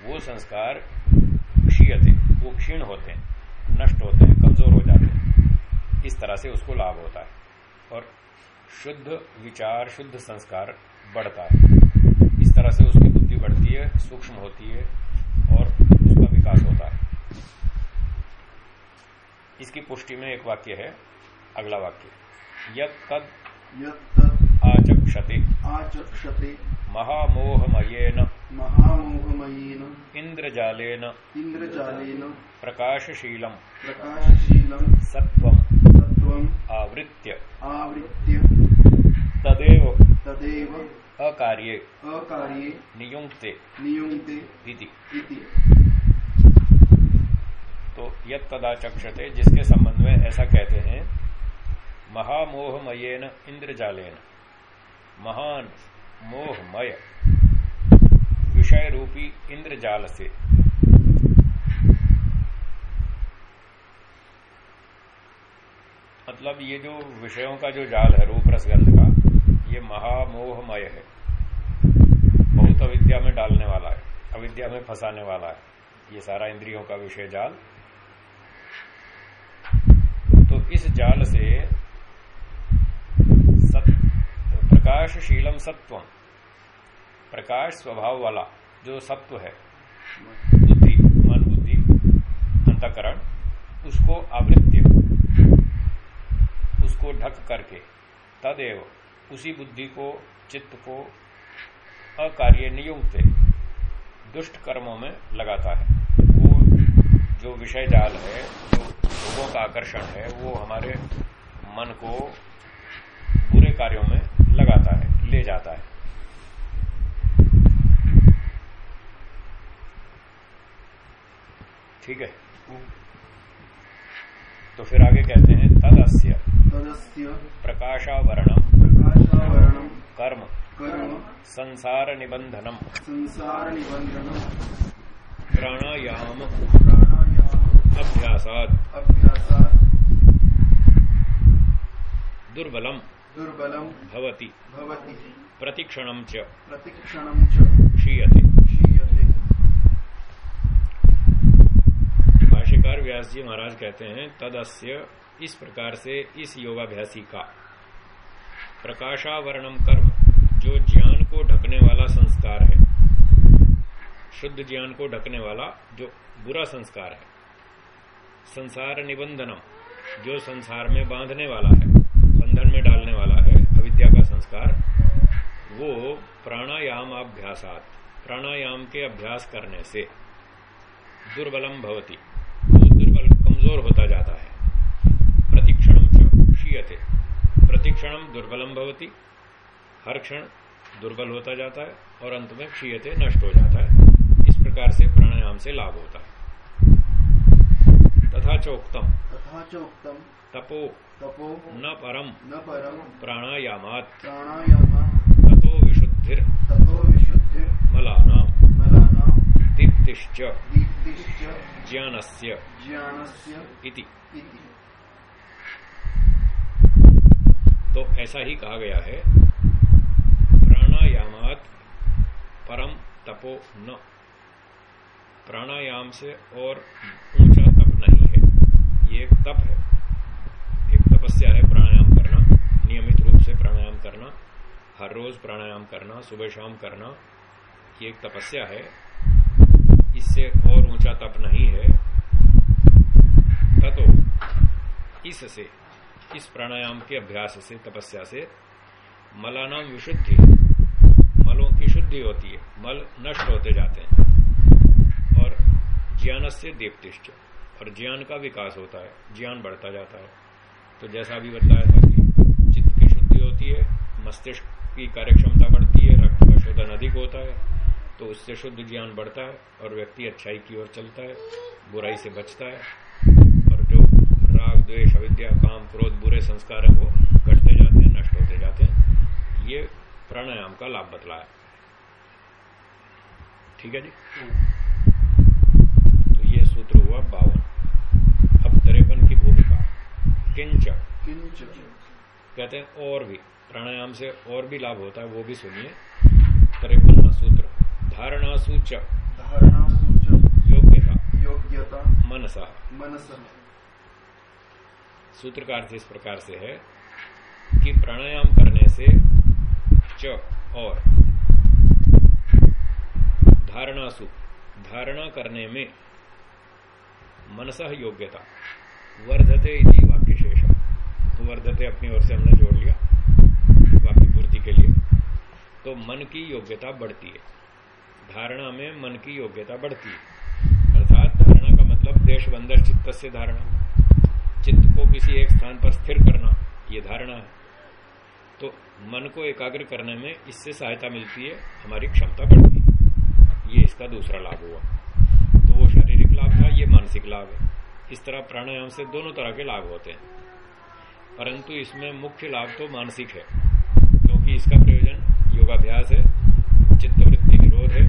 वो संस्कार क्षीयते वो क्षीण होते हैं, नष्ट होते हैं, कमज़ोर हो जाते हैं। इस तरह से उसको लाभ होता है और शुद्ध विचार, शुद्ध संस्कार बढ़ता है। इस तरह से उसकी बुद्धि बढ़ती है, सूक्ष्म होती है और उसका विकास होता है। इसकी पुष्टि में एक वाक्य है अगला वाक्य। यद तद आचक्षते। आचक्षते। महामोहमयेन। महामोहमयेन। इंद्रजालेन। इन्द्रजालेन प्रकाशशीलम। प्रकाशशीलं सत्वम सत्त्वम्। आवृत्य। आवृत्य। तदेव। तदेव। अकार्ये। अकार्ये। नियुक्ते नियुङ्क्ते। इति। इति। तो यद तदाचक्षते जिसके संबंध में ऐसा कहते हैं, महामोहमयेन इंद्रजालेन। महान मोहमय। विषय रूपी इंद्रजाल से मतलब ये जो विषयों का जो जाल है, रूप रसगंध का, ये महामोहमय है। बहुत अविद्या में डालने वाला है, अविद्या में फंसाने वाला है। ये सारा इंद्रियों का विषय जाल तो इस जाल से प्रकाशशीलम सत्वम प्रकाश स्वभाव वाला जो सत्व है, बुद्धि, मन बुद्धि, अंतकरण, उसको आवृत्य उसको ढक करके, तदेव उसी बुद्धि को, चित्त को अकार्य नियुक्त, दुष्ट कर्मों में लगाता है। वो जो विषय जाल है जो लोगों का आकर्षण है वो हमारे मन को बुरे कार्यों में लगाता है ले जाता है। ठीक है? तो फिर आगे कहते हैं तदस्य। तदस्य। प्रकाशावरणम प्रकाशावरणं। कर्म। कर्म। संसार निबंधनम संसारनिबन्धनं प्राणायाम प्राणायाम अभ्यासाद अभ्यासात् दुर्बलम दुर्बलं भवति। भवति। प्रतिक्षणम च। प्रतिक्षणं च। क्षीयते। क्षीयते। भाष्यकार व्यास जी महाराज कहते हैं तदस्य इस प्रकार से इस योगाभ्यासी का। प्रकाशावरणम कर्म जो ज्ञान को ढकने वाला संस्कार है। शुद्ध ज्ञान को ढकने वाला जो बुरा संस्कार है। संसार निबंधनम, जो संसार में बांधने वाला है, बंधन में डालने वाला है, अविद्या का संस्कार, वो प्राणायाम अभ्यासात प्राणायाम के अभ्यास करने से दुर्बलम भवती। वो दुर्बल, कमज़ोर होता जाता है। प्रतिक्षण क्षीयते। प्रतिक्षणम दुर्बलम भवती। हर क्षण दुर्बल होता जाता है और अंत में क्षीयते नष्ट हो जाता है। इस प्रकार से प्राणायाम से लाभ होता है। तथा चोक्तम तथा च उक्तं तपो। तपो। न परम। न परं प्राणायामात्। प्राणायामात्। ततो विशुद्धिर। ततो विशुद्धिर्मलानां मलानां दीप्तिश्च दीप्तिश्च ज्ञानस्य। ज्ञानस्य। इति। इति। तो ऐसा ही कहा गया है। प्राणायामात। परम तपो न। प्राणायाम से और ये एक तप है। एक तपस्या है प्राणायाम करना, नियमित रूप से प्राणायाम करना, हर रोज प्राणायाम करना, सुबह शाम करना, ये एक तपस्या है। इससे और ऊँचा तप नहीं है। ततो इससे इस प्राणायाम के अभ्यास से, तपस्या से मलानाम विशुद्धि, मलों की शुद्धि होती है। मल नष्ट होते जाते हैं और ज्ञान से दीप्तिष्ट और ज्ञान का विकास होता है ज्ञान बढ़ता जाता है। तो जैसा भी बताया था कि चित्त की शुद्धि होती है मस्तिष्क की कार्यक्षमता बढ़ती है रक्त का शोधन अधिक होता है तो उससे शुद्ध ज्ञान बढ़ता है और व्यक्ति अच्छाई की ओर चलता है बुराई से बचता है। और जो राग द्वेष अविद्या काम क्रोध बुरे संस्कार हैं वो घटते जाते हैं नष्ट होते जाते हैं। ये प्राणायाम का लाभ बतला है। ठीक है जी? तो ये सूत्र हुआ बावन अब तिरपन की भूमिका किंच किंच कहते हैं और भी प्राणायाम से और भी लाभ होता है वो भी सुनिए। तिरपन सूत्र धारणा धारणासु च योग्यता। योग्यता। मनसा। मनसः। सूत्र का अर्थ इस प्रकार से है कि प्राणायाम करने से च और धारणासु धारणा करने में मनसह योग्यता वर्धते इति वाक्य। तो वर्धते अपनी ओर से हमने जोड़ लिया वाक्य पूर्ति के लिए। तो मन की योग्यता बढ़ती है। धारणा में मन की योग्यता बढ़ती है। अर्थात धारणा का मतलब देश बंदर चित्त से धारणा। चित्त को किसी एक स्थान पर स्थिर करना, ये धारणा है। तो मन को एकाग्र करने में इससे सहायता मिलती है, हमारी क्षमता बढ़ती है। ये इसका दूसरा लाभ हुआ। तो वो शारीरिक लाभ था, ये मानसिक लाभ है। इस तरह प्राणायाम से दोनों तरह के लाभ होते हैं। परंतु इसमें मुख्य लाभ तो मानसिक है, क्योंकि इसका प्रयोजन योगाभ्यास है, चित्तवृत्ति निरोध है,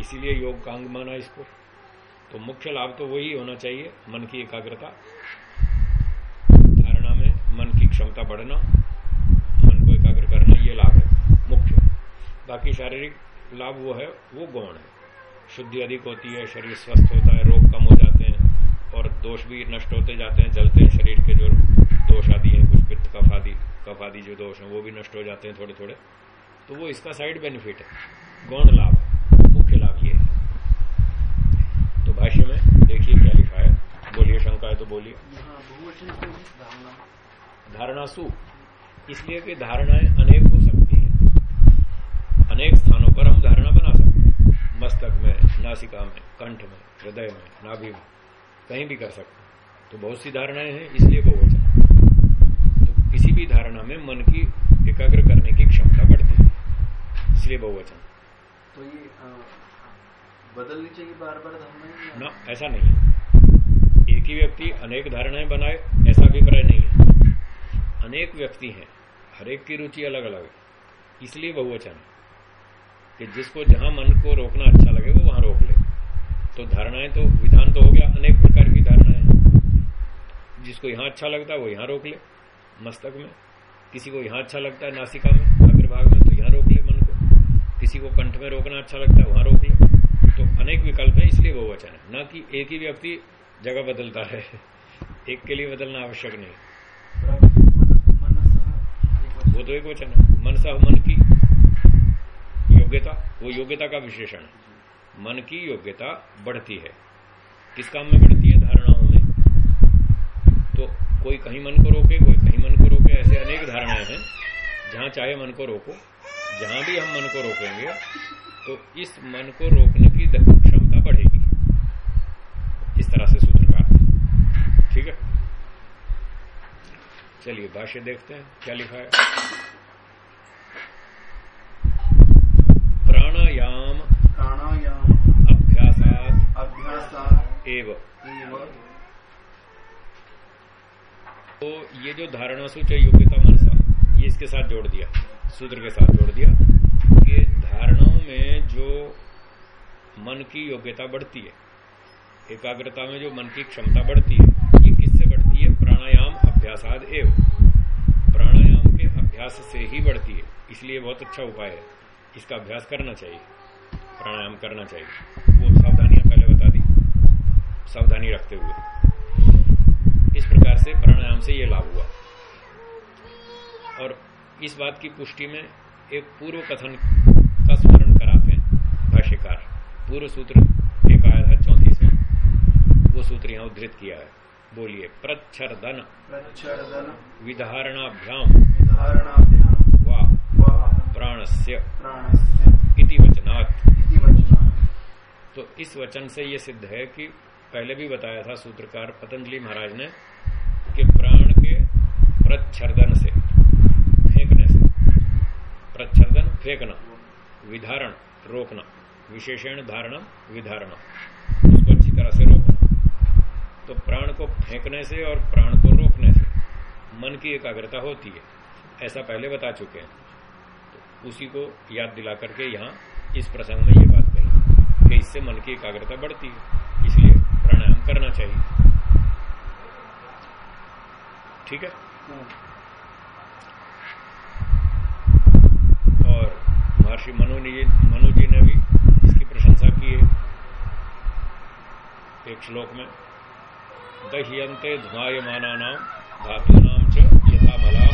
इसीलिए योग का अंग माना इसको। तो मुख्य लाभ तो वही होना चाहिए, मन की एकाग्रता, धारणा में मन की क्षमता बढ़ना, मन को एकाग्र करना, ये लाभ है, मुख्य। बाकी शारीरिक लाभ वो है, वो गौण है। शुद्धि अधिक होती है, शरीर स्वस्थ होता है, रोग कम हो जाते हैं, और दोष भी नष्ट होते जाते हैं, जलते हैं शरीर के जो दोष आदि हैं, कुछ पित्त कफ आदि कफ आदि जो दोष हैं, वो भी नष्ट हो जाते हैं थोड़े थोड़े तो वो इसका साइड बेनिफिट है। गौण लाभ, मुख्य लाभ ये है। तो भाष्य में देखिए क्या लिखा है। बोलिए, शंका है तो बोलिए। धारणा सु। इसलिए कि धारणाएँ अनेक हो सकती हैं। अनेक स्थानों पर हम धारणा बना सकते हैं। मस्तक में, नासिका में, कंठ में, हृदय में, नाभि में, कहीं भी कर सकते हैं। तो बहुत सी धारणाएँ हैं, इसलिए बहुवचन भी धारणा में मन की एकाग्र करने की क्षमता बढ़ती है। इसलिए बहुवचन। तो ये आ, बदलनी चाहिए बार बार धारणा ना ऐसा नहीं है। एक ही व्यक्ति अनेक धारणाएँ बनाए ऐसा अभिप्राय नहीं है। अनेक व्यक्ति हैं हरेक की रुचि अलग अलग है। इसलिए बहुवचन कि जिसको जहाँ मन को रोकना अच्छा लगे वो वहाँ रोक ले। तो धारणाएँ तो विधान तो हो गया अनेक प्रकार की धारणाएँ जिसको यहाँ अच्छा लगता है वो यहाँ रोक ले। मस्तक में। किसी को यहाँ अच्छा लगता है नासिका में, अग्रभाग में तो यहाँ रोक ले मन को। किसी को कंठ में रोकना अच्छा लगता है, वहाँ रोक ले। तो अनेक विकल्प है, इसलिए वो वचन है। न कि एक ही व्यक्ति जगह बदलता है। एक के लिए बदलना आवश्यक नहीं। वो तो एक वचन है। मन सह मन की योग्यता, वो योग्यता का विशेषण है। मन की योग्यता बढ़ती है। किस काम में बढ़ती है? धारणाओं में। तो कोई कहीं मन को रोके, कोई मन को रोके ऐसे अनेक धारणाएँ हैं। जहाँ चाहे मन को रोको जहाँ भी हम मन को रोकेंगे तो इस मन को रोकने की क्षमता बढ़ेगी। इस तरह से सूत्र का अर्थ। ठीक है? चलिए भाष्य देखते हैं क्या लिखा है? प्राणायाम प्राणायाम अभ्यासात अभ्यास एव। तो ये जो धारणा सूच है योग्यता मनसा, ये इसके साथ जोड़ दिया, सूत्र के साथ जोड़ दिया कि धारणाओं में जो मन की योग्यता बढ़ती है, एकाग्रता में जो मन की क्षमता बढ़ती है, ये किससे बढ़ती है? प्राणायाम, अभ्यासाद एव। प्राणायाम के अभ्यास से ही बढ़ती है, इसलिए बहुत अच्छा उपाय है, इसका अभ्यास करना चाहिए, प्राणायाम करना चाहिए। वो सावधानियाँ पहले बता दी, सावधानी रखते हुए। इस प्रकार से प्राणायाम से ये लाभ हुआ। और इस बात की पुष्टि में एक पूर्व कथन का स्मरण कराते हैं भाष्यकार। पूर्व सूत्र एक आया था चौंतीस में। वो सूत्र यहाँ उद्धृत किया है। बोलिए प्रच्छर्दन। प्रच्छर्दन। विधारणाभ्याम। वा प्राणस्य। प्राणस्य। इति वचनात्। इति वचनात्। तो इस वचन से यह सिद्ध है कि पहले भी बताया था सूत्रकार पतंजलि महाराज ने कि प्राण के प्रच्छर्दन से, फेंकने से, प्रच्छर्दन, फेंकना, विधारण, रोकना, विशेषण धारणा विधारणा उसको अच्छी तरह से रोकना। तो प्राण को फेंकने से और प्राण को रोकने से मन की एकाग्रता होती है, ऐसा पहले बता चुके हैं। तो उसी को याद दिला करके यहाँ इस प्रसंग में ये बात कही कि इससे मन की एकाग्रता बढ़ती है। करना चाहिए। ठीक है? और महर्षि मनु जी मनु जी ने भी इसकी प्रशंसा की है। एक श्लोक में दह्यंते धुआयमाना नाम धातु नाम च यथा मला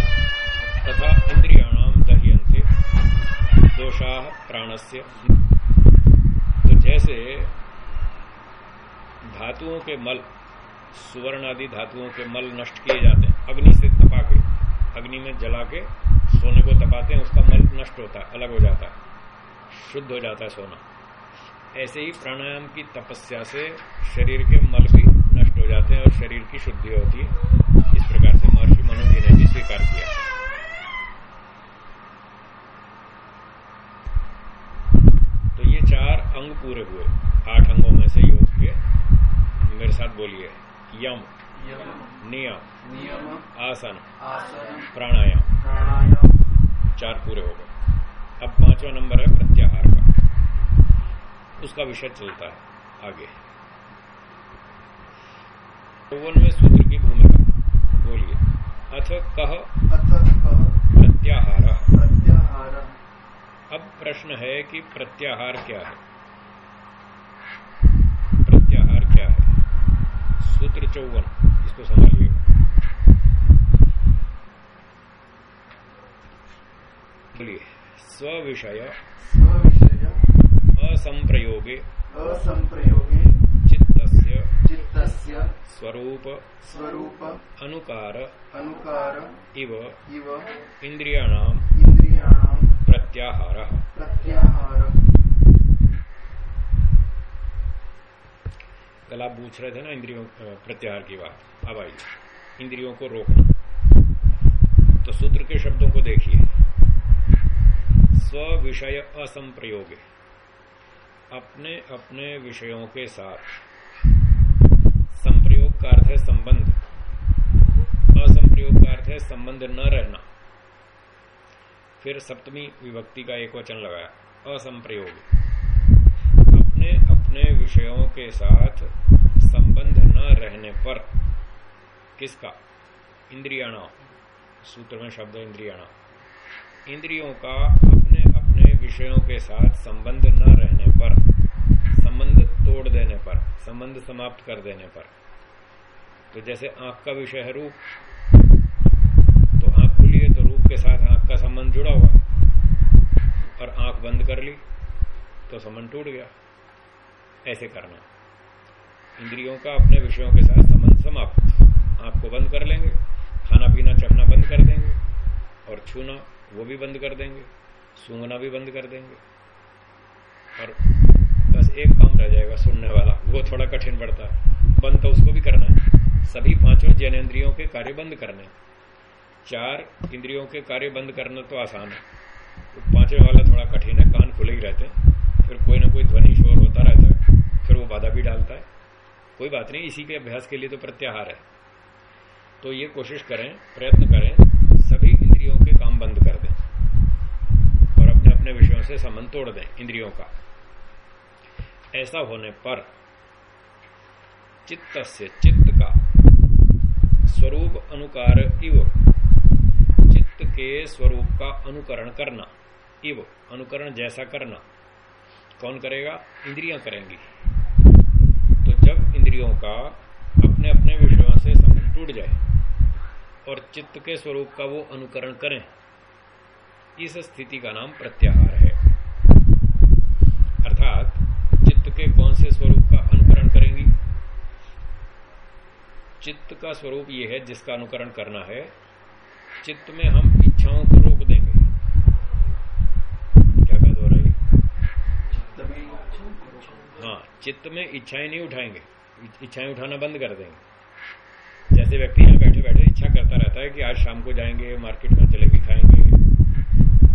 तथा इंद्रियाणाम दह्यंते दोषा प्राणस्य। तो जैसे धातुओं के मल सुवर्ण आदि धातुओं के मल नष्ट किए जाते हैं। अग्नि से तपा के, अग्नि में जला के सोने को तपाते हैं, उसका मल नष्ट होता है, अलग हो जाता है, शुद्ध हो जाता है सोना। ऐसे ही प्राणायाम की तपस्या से शरीर के मल भी नष्ट हो जाते हैं और शरीर की शुद्धि होती है। इस प्रकार से महर्षि मनु जी ने भी स्वीकार किया। तो ये चार अंग पूरे हुए आठ अंगों में से योग के मेरे साथ बोलिए यम। यम। नियम। नियम। आसन। आसन। प्राणायाम। प्राणायाम। चार पूरे हो गए। अब पांचवा नंबर है प्रत्याहार का। उसका विषय चलता है आगे। चौवनवे सूत्र की भूमिका। बोलिए। अथ कह अथ प्रत्याहार। प्रत्याहार। अब प्रश्न है कि प्रत्याहार क्या है प्रत्याहार क्या है सूत्र चौवन इसको संभालिए स्विषय स्विषय असंप्रयोगे असंप्रयोगे चित्तस्य चित्तस्य स्वरूप स्वरूप अनुकार अनुकार इव इव इंद्रियाणाम इंद्रियाणाम प्रत्याहार प्रत्याहार कल आप पूछ रहे थे ना इंद्रियों प्रत्याहार की बात। अब आइए। इंद्रियों को रोकना। तो सूत्र के शब्दों को देखिए। स्व विषय असंप्रयोग। अपने अपने विषयों के साथ। संप्रयोग का अर्थ है संबंध। असंप्रयोग का अर्थ है संबंध न रहना। फिर सप्तमी विभक्ति का एक वचन लगाया। असंप्रयोग। अपने अपने विषयों के साथ संबंध न रहने पर किसका? इंद्रियाणा। सूत्र में शब्द इंद्रियाणा। इंद्रियों का अपने अपने विषयों के साथ संबंध न रहने पर, संबंध तोड़ देने पर, संबंध समाप्त कर देने पर। तो जैसे आँख का विषय है रूप तो आँख खुली है तो रूप के साथ आँख का संबंध जुड़ा हुआ। और आँख बंद कर ली तो संबंध टूट गया। ऐसे करना। इंद्रियों का अपने विषयों के साथ संबंध समाप्त। आँख को बंद कर लेंगे, खाना पीना, चखना बंद कर देंगे, और छूना वो भी बंद कर देंगे, सूंघना भी बंद कर देंगे। और बस एक काम रह जाएगा सुनने वाला, वो थोड़ा कठिन पड़ता है। बंद तो उसको भी करना है। सभी पाँचों जैनेन्द्रियों के कार्य बंद करने। चार इंद्रियों के कार्य बंद करना तो आसान है। तो पाँचवें वाला थोड़ा कठिन है, कान खुले ही रहते हैं। फिर कोई ना कोई ध्वनि शोर होता रहता है, फिर वो बाधा भी डालता है। कोई बात नहीं, इसी के अभ्यास के लिए तो प्रत्याहार है। तो ये कोशिश करें, प्रयत्न करें, सभी इंद्रियों के काम बंद कर दें और अपने अपने विषयों से संबंध तोड़ दें, इंद्रियों का। ऐसा होने पर चित्त से चित्त का स्वरूप अनुकार इव। चित्त के स्वरूप का अनुकरण करना, इव, अनुकरण जैसा करना। कौन करेगा? इंद्रियाँ करेंगी। तो जब इंद्रियों का अपने अपने विषयों से संबंध टूट जाए और चित्त के स्वरूप का वो अनुकरण करें, इस स्थिति का नाम प्रत्याहार है। अर्थात, चित्त के कौन से स्वरूप का अनुकरण करेंगी? चित्त का स्वरूप यह है जिसका अनुकरण करना है। चित्त में हम इच्छाओं को रोक देंगे क्या कह दो रही तभी हाँ चित्त में इच्छाएँ नहीं उठाएँगे। इच्छाएँ उठाना बंद कर देंगे। जैसे व्यक्ति यहाँ बैठे बैठे इच्छा करता रहता है कि आज शाम को जाएँगे, मार्केट में जलेबी खाएँगे,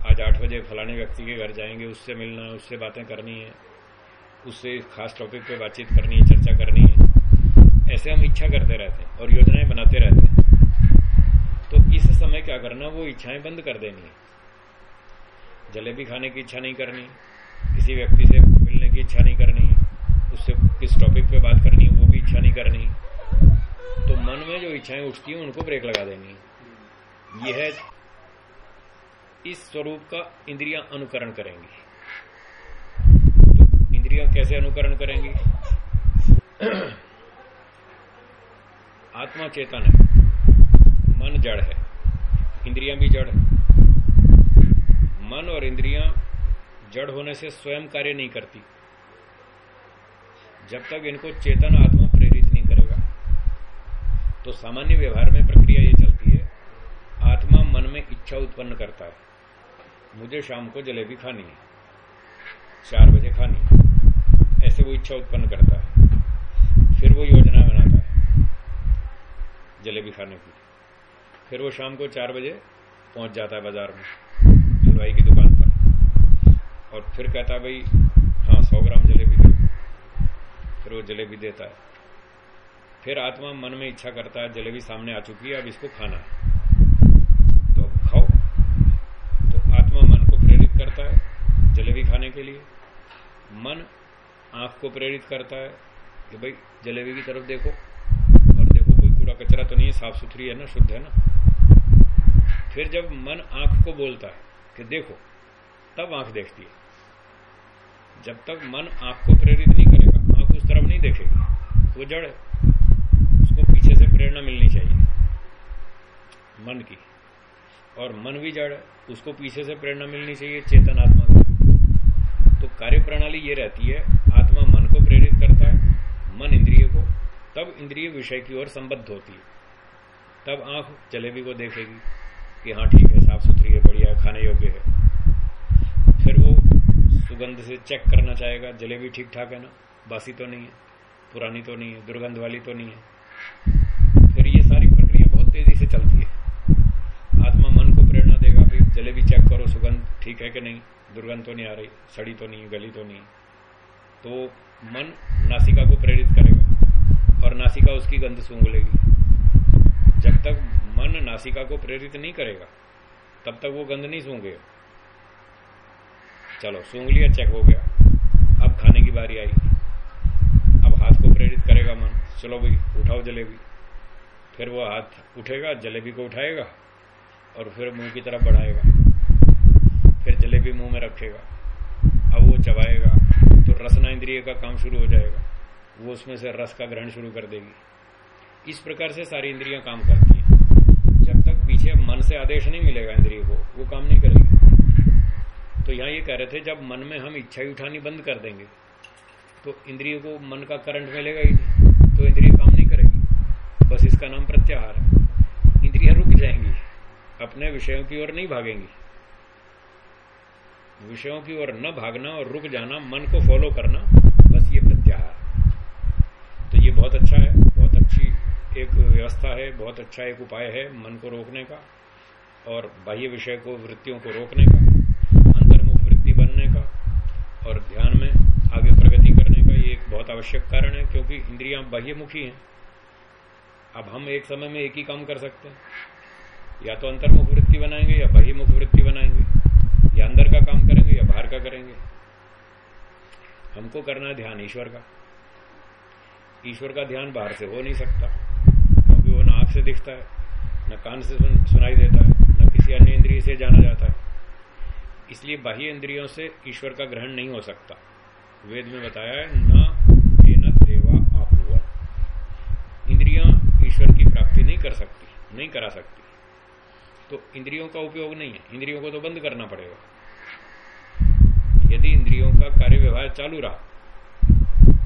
आज आठ बजे फलाने व्यक्ति के घर जाएँगे, उससे मिलना है उससे बातें करनी है, उससे खास टॉपिक पे बातचीत करनी है, चर्चा करनी है। ऐसे हम इच्छा करते रहते हैं और योजनाएँ बनाते रहते हैं। तो इस समय क्या करना, वो इच्छाएँ बंद कर देनी है। जलेबी खाने की इच्छा नहीं करनी, किसी व्यक्ति से मिलने की इच्छा नहीं करनी उससे किस टॉपिक पे बात करनी है, वो भी इच्छा नहीं करनी। तो मन में जो इच्छाएँ उठती हैं, उनको ब्रेक लगा देनी। यह इस स्वरूप का इंद्रिया अनुकरण करेंगी। तो इंद्रियाँ कैसे अनुकरण करेंगी? *clears throat* आत्मा चेतन है। मन जड़ है। इंद्रिया भी जड़ है। मन और इंद्रिया जड़ होने से स्वयं कार्य नहीं करती। जब तक इनको चेतन आत्मा प्रेरित नहीं करेगा। तो सामान्य व्यवहार में प्रक्रिया ये चलती है, आत्मा मन में इच्छा उत्पन्न करता है। मुझे शाम को जलेबी खानी है, चार बजे खानी है, ऐसे वो इच्छा उत्पन्न करता है, फिर वो योजना बनाता है, जलेबी खाने की। फिर वो शाम को चार बजे पहुँच जाता है बाज़ार में, हलवाई की दुकान पर, और फिर कहता है, भाई हाँ सौ ग्राम जलेबी फिर वो जलेबी देता है। फिर आत्मा मन में इच्छा करता है, जलेबी सामने आ चुकी है, अब इसको खाना है। तो अब खाओ। तो आत्मा मन को प्रेरित करता है जलेबी खाने के लिए। मन आँख को प्रेरित करता है कि भाई जलेबी की तरफ़ देखो। और देखो, कोई कूड़ा कचरा तो नहीं है, साफ़ सुथरी है ना, शुद्ध है ना? फिर जब मन आँख को बोलता है कि देखो, तब आँख देखती है। जब तक मन आँख को प्रेरित उस तरफ़ नहीं देखेगी वो जड़ है। उसको पीछे से प्रेरणा मिलनी चाहिए। मन की। और मन भी जड़ है। उसको पीछे से प्रेरणा मिलनी चाहिए चेतन आत्मा की। तो कार्य प्रणाली ये रहती है, आत्मा मन को प्रेरित करता है, मन इंद्रिय को, तब इंद्रिय विषय की ओर संबद्ध होती है। तब आँख जलेबी को देखेगी कि हाँ ठीक है साफ़ सुथरी है, बढ़िया खाने योग्य है। फिर वो सुगंध से चेक करना चाहेगा, जलेबी ठीक ठाक है ना? बासी तो नहीं है, पुरानी तो नहीं है, दुर्गंध वाली तो नहीं है। फिर ये सारी प्रक्रिया बहुत तेज़ी से चलती है। आत्मा मन को प्रेरणा देगा भाई जलेबी चेक करो, सुगंध ठीक है कि नहीं? दुर्गंध तो नहीं आ रही, सड़ी तो नहीं, गली तो नहीं। तो मन नासिका को प्रेरित करेगा और नासिका उसकी गंध सूंघ लेगी जब तक मन नासिका को प्रेरित नहीं करेगा, तब तक वो गंध नहीं सूंघेगा। चलो सूंघ लिया चेक हो गया। अब खाने की बारी आई। प्रेरित करेगा मन। चलो भाई, उठाओ जलेबी। फिर वो हाथ उठेगा, जलेबी को उठाएगा और फिर मुँह की तरफ़ बढ़ाएगा। फिर जलेबी मुँह में रखेगा। अब वो चबाएगा तो रसना इंद्रिय का काम शुरू हो जाएगा। वो उसमें से रस का ग्रहण शुरू कर देगी। इस प्रकार से सारी इंद्रियाँ काम करती हैं। जब तक पीछे मन से आदेश नहीं मिलेगा इंद्रिय को, वो काम नहीं करेगी। तो यहाँ ये कह रहे थे, जब मन में हम इच्छा उठानी बंद कर देंगे तो इंद्रिय को मन का करंट मिलेगा ही नहीं तो इंद्रिय काम नहीं करेगी। बस इसका नाम प्रत्याहार है। इंद्रियाँ रुक जाएँगी, अपने विषयों की ओर नहीं भागेंगी। विषयों की ओर न भागना और रुक जाना, मन को फॉलो करना, बस ये प्रत्याहार तो ये बहुत अच्छा है, बहुत अच्छी एक व्यवस्था है, बहुत अच्छा एक उपाय है मन को रोकने का और बाह्य विषय को, वृत्तियों को रोकने का, अंतर्मुख वृत्ति बनने का और ध्यान में आगे प्रगति करने का ये एक बहुत आवश्यक कारण है क्योंकि इंद्रियाँ बाह्यमुखी हैं। अब हम एक समय में एक ही काम कर सकते हैं। या तो अंतर्मुख वृत्ति बनाएँगे या बाह्यमुख वृत्ति बनाएँगे। या अंदर का काम करेंगे या बाहर का करेंगे। हमको करना है ध्यान ईश्वर का। ईश्वर का ध्यान बाहर से हो नहीं सकता क्योंकि वो ना आँख से दिखता है न कान से सुन, सुनाई देता है न किसी अन्य इंद्रिय से जाना जाता है। इसलिए बाह्य इंद्रियों से ईश्वर का ग्रहण नहीं हो सकता। वेद में बताया है, न न देवा आपनुवन। इंद्रियाँ ईश्वर की प्राप्ति नहीं कर सकती, नहीं करा सकती। तो इंद्रियों का उपयोग नहीं है, इंद्रियों को तो बंद करना पड़ेगा। यदि इंद्रियों का कार्य व्यवहार चालू रहा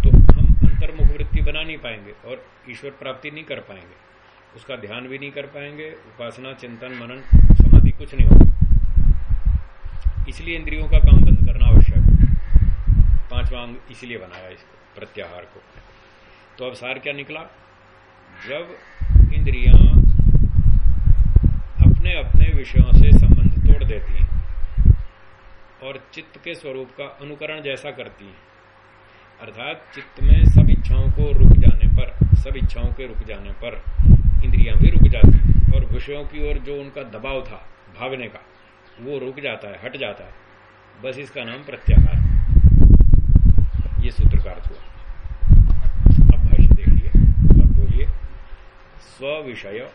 तो हम अंतर्मुख वृत्ति बना नहीं पाएँगे और ईश्वर प्राप्ति नहीं कर पाएँगे। उसका ध्यान भी नहीं कर पाएँगे, उपासना, चिंतन, मनन, समाधि कुछ नहीं होगा। इसलिए इंद्रियों का काम बंद करना आवश्यक पांचवा अंग इसलिए बनाया इसको प्रत्याहार को। तो अब सार क्या निकला? जब इंद्रियाँ अपने अपने विषयों से संबंध तोड़ देती हैं और चित्त के स्वरूप का अनुकरण जैसा करती हैं, अर्थात चित्त में सब इच्छाओं को रुक जाने पर, सब इच्छाओं के रुक जाने पर इंद्रियाँ भी रुक जाती और विषयों की ओर जो उनका दबाव था भागने का, वो रुक जाता है, हट जाता है। बस इसका नाम प्रत्याहार। ये सूत्रकार हुआ अब भाष्य देखिए और बोलिए स्व विषय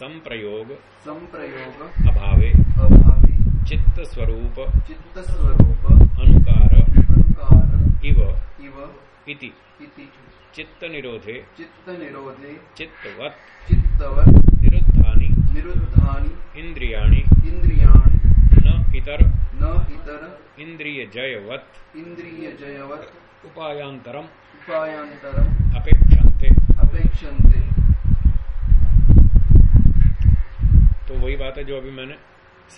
संप्रयोग संप्रयोग अभावे अभावी चित्त स्वरूप चित्त स्वरूप अनुकार अनुकार इव इव इति। इति। चित्त निरोधे चित्त निरोधे चित्तवत् चित्तवत् निरुद्धानि निरुद्धानि इंद्रियाणि इंद्रियाणि इतर न इतर इंद्रिय जयवत इंद्रिय जयवत उपायांतरम उपायांतरम अपेक्षन्ते। अपेक्षन्ते। तो वही बात है जो अभी मैंने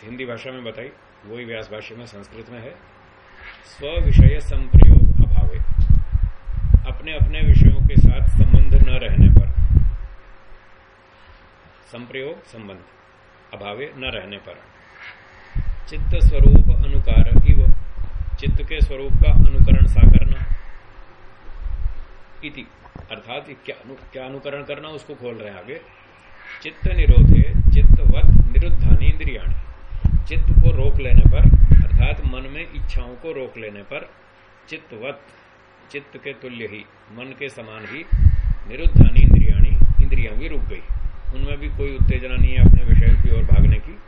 हिंदी भाषा में बताई वही व्यास भाषा में संस्कृत में है। स्व विषय संप्रयोग अभावे। अपने अपने विषयों के साथ संबंध न रहने पर। संप्रयोग संबंध अभावे न रहने पर। चित्त स्वरूप अनुकार चित्त के स्वरूप का अनुकरण सा करना इति। अर्थात क्या अनु, क्या अनुकरण करना उसको खोल रहे आगे। चित्त निरोधे चित्तवत निरुद्धानी इंद्रियाणी चित्त को रोक लेने पर अर्थात मन में इच्छाओं को रोक लेने पर चित्तवत चित्त के तुल्य ही मन के समान ही निरुद्धानी इंद्रियाणी इंद्रिया भी रुक गई। उनमें भी कोई उत्तेजना नहीं है अपने विषय की ओर भागने की।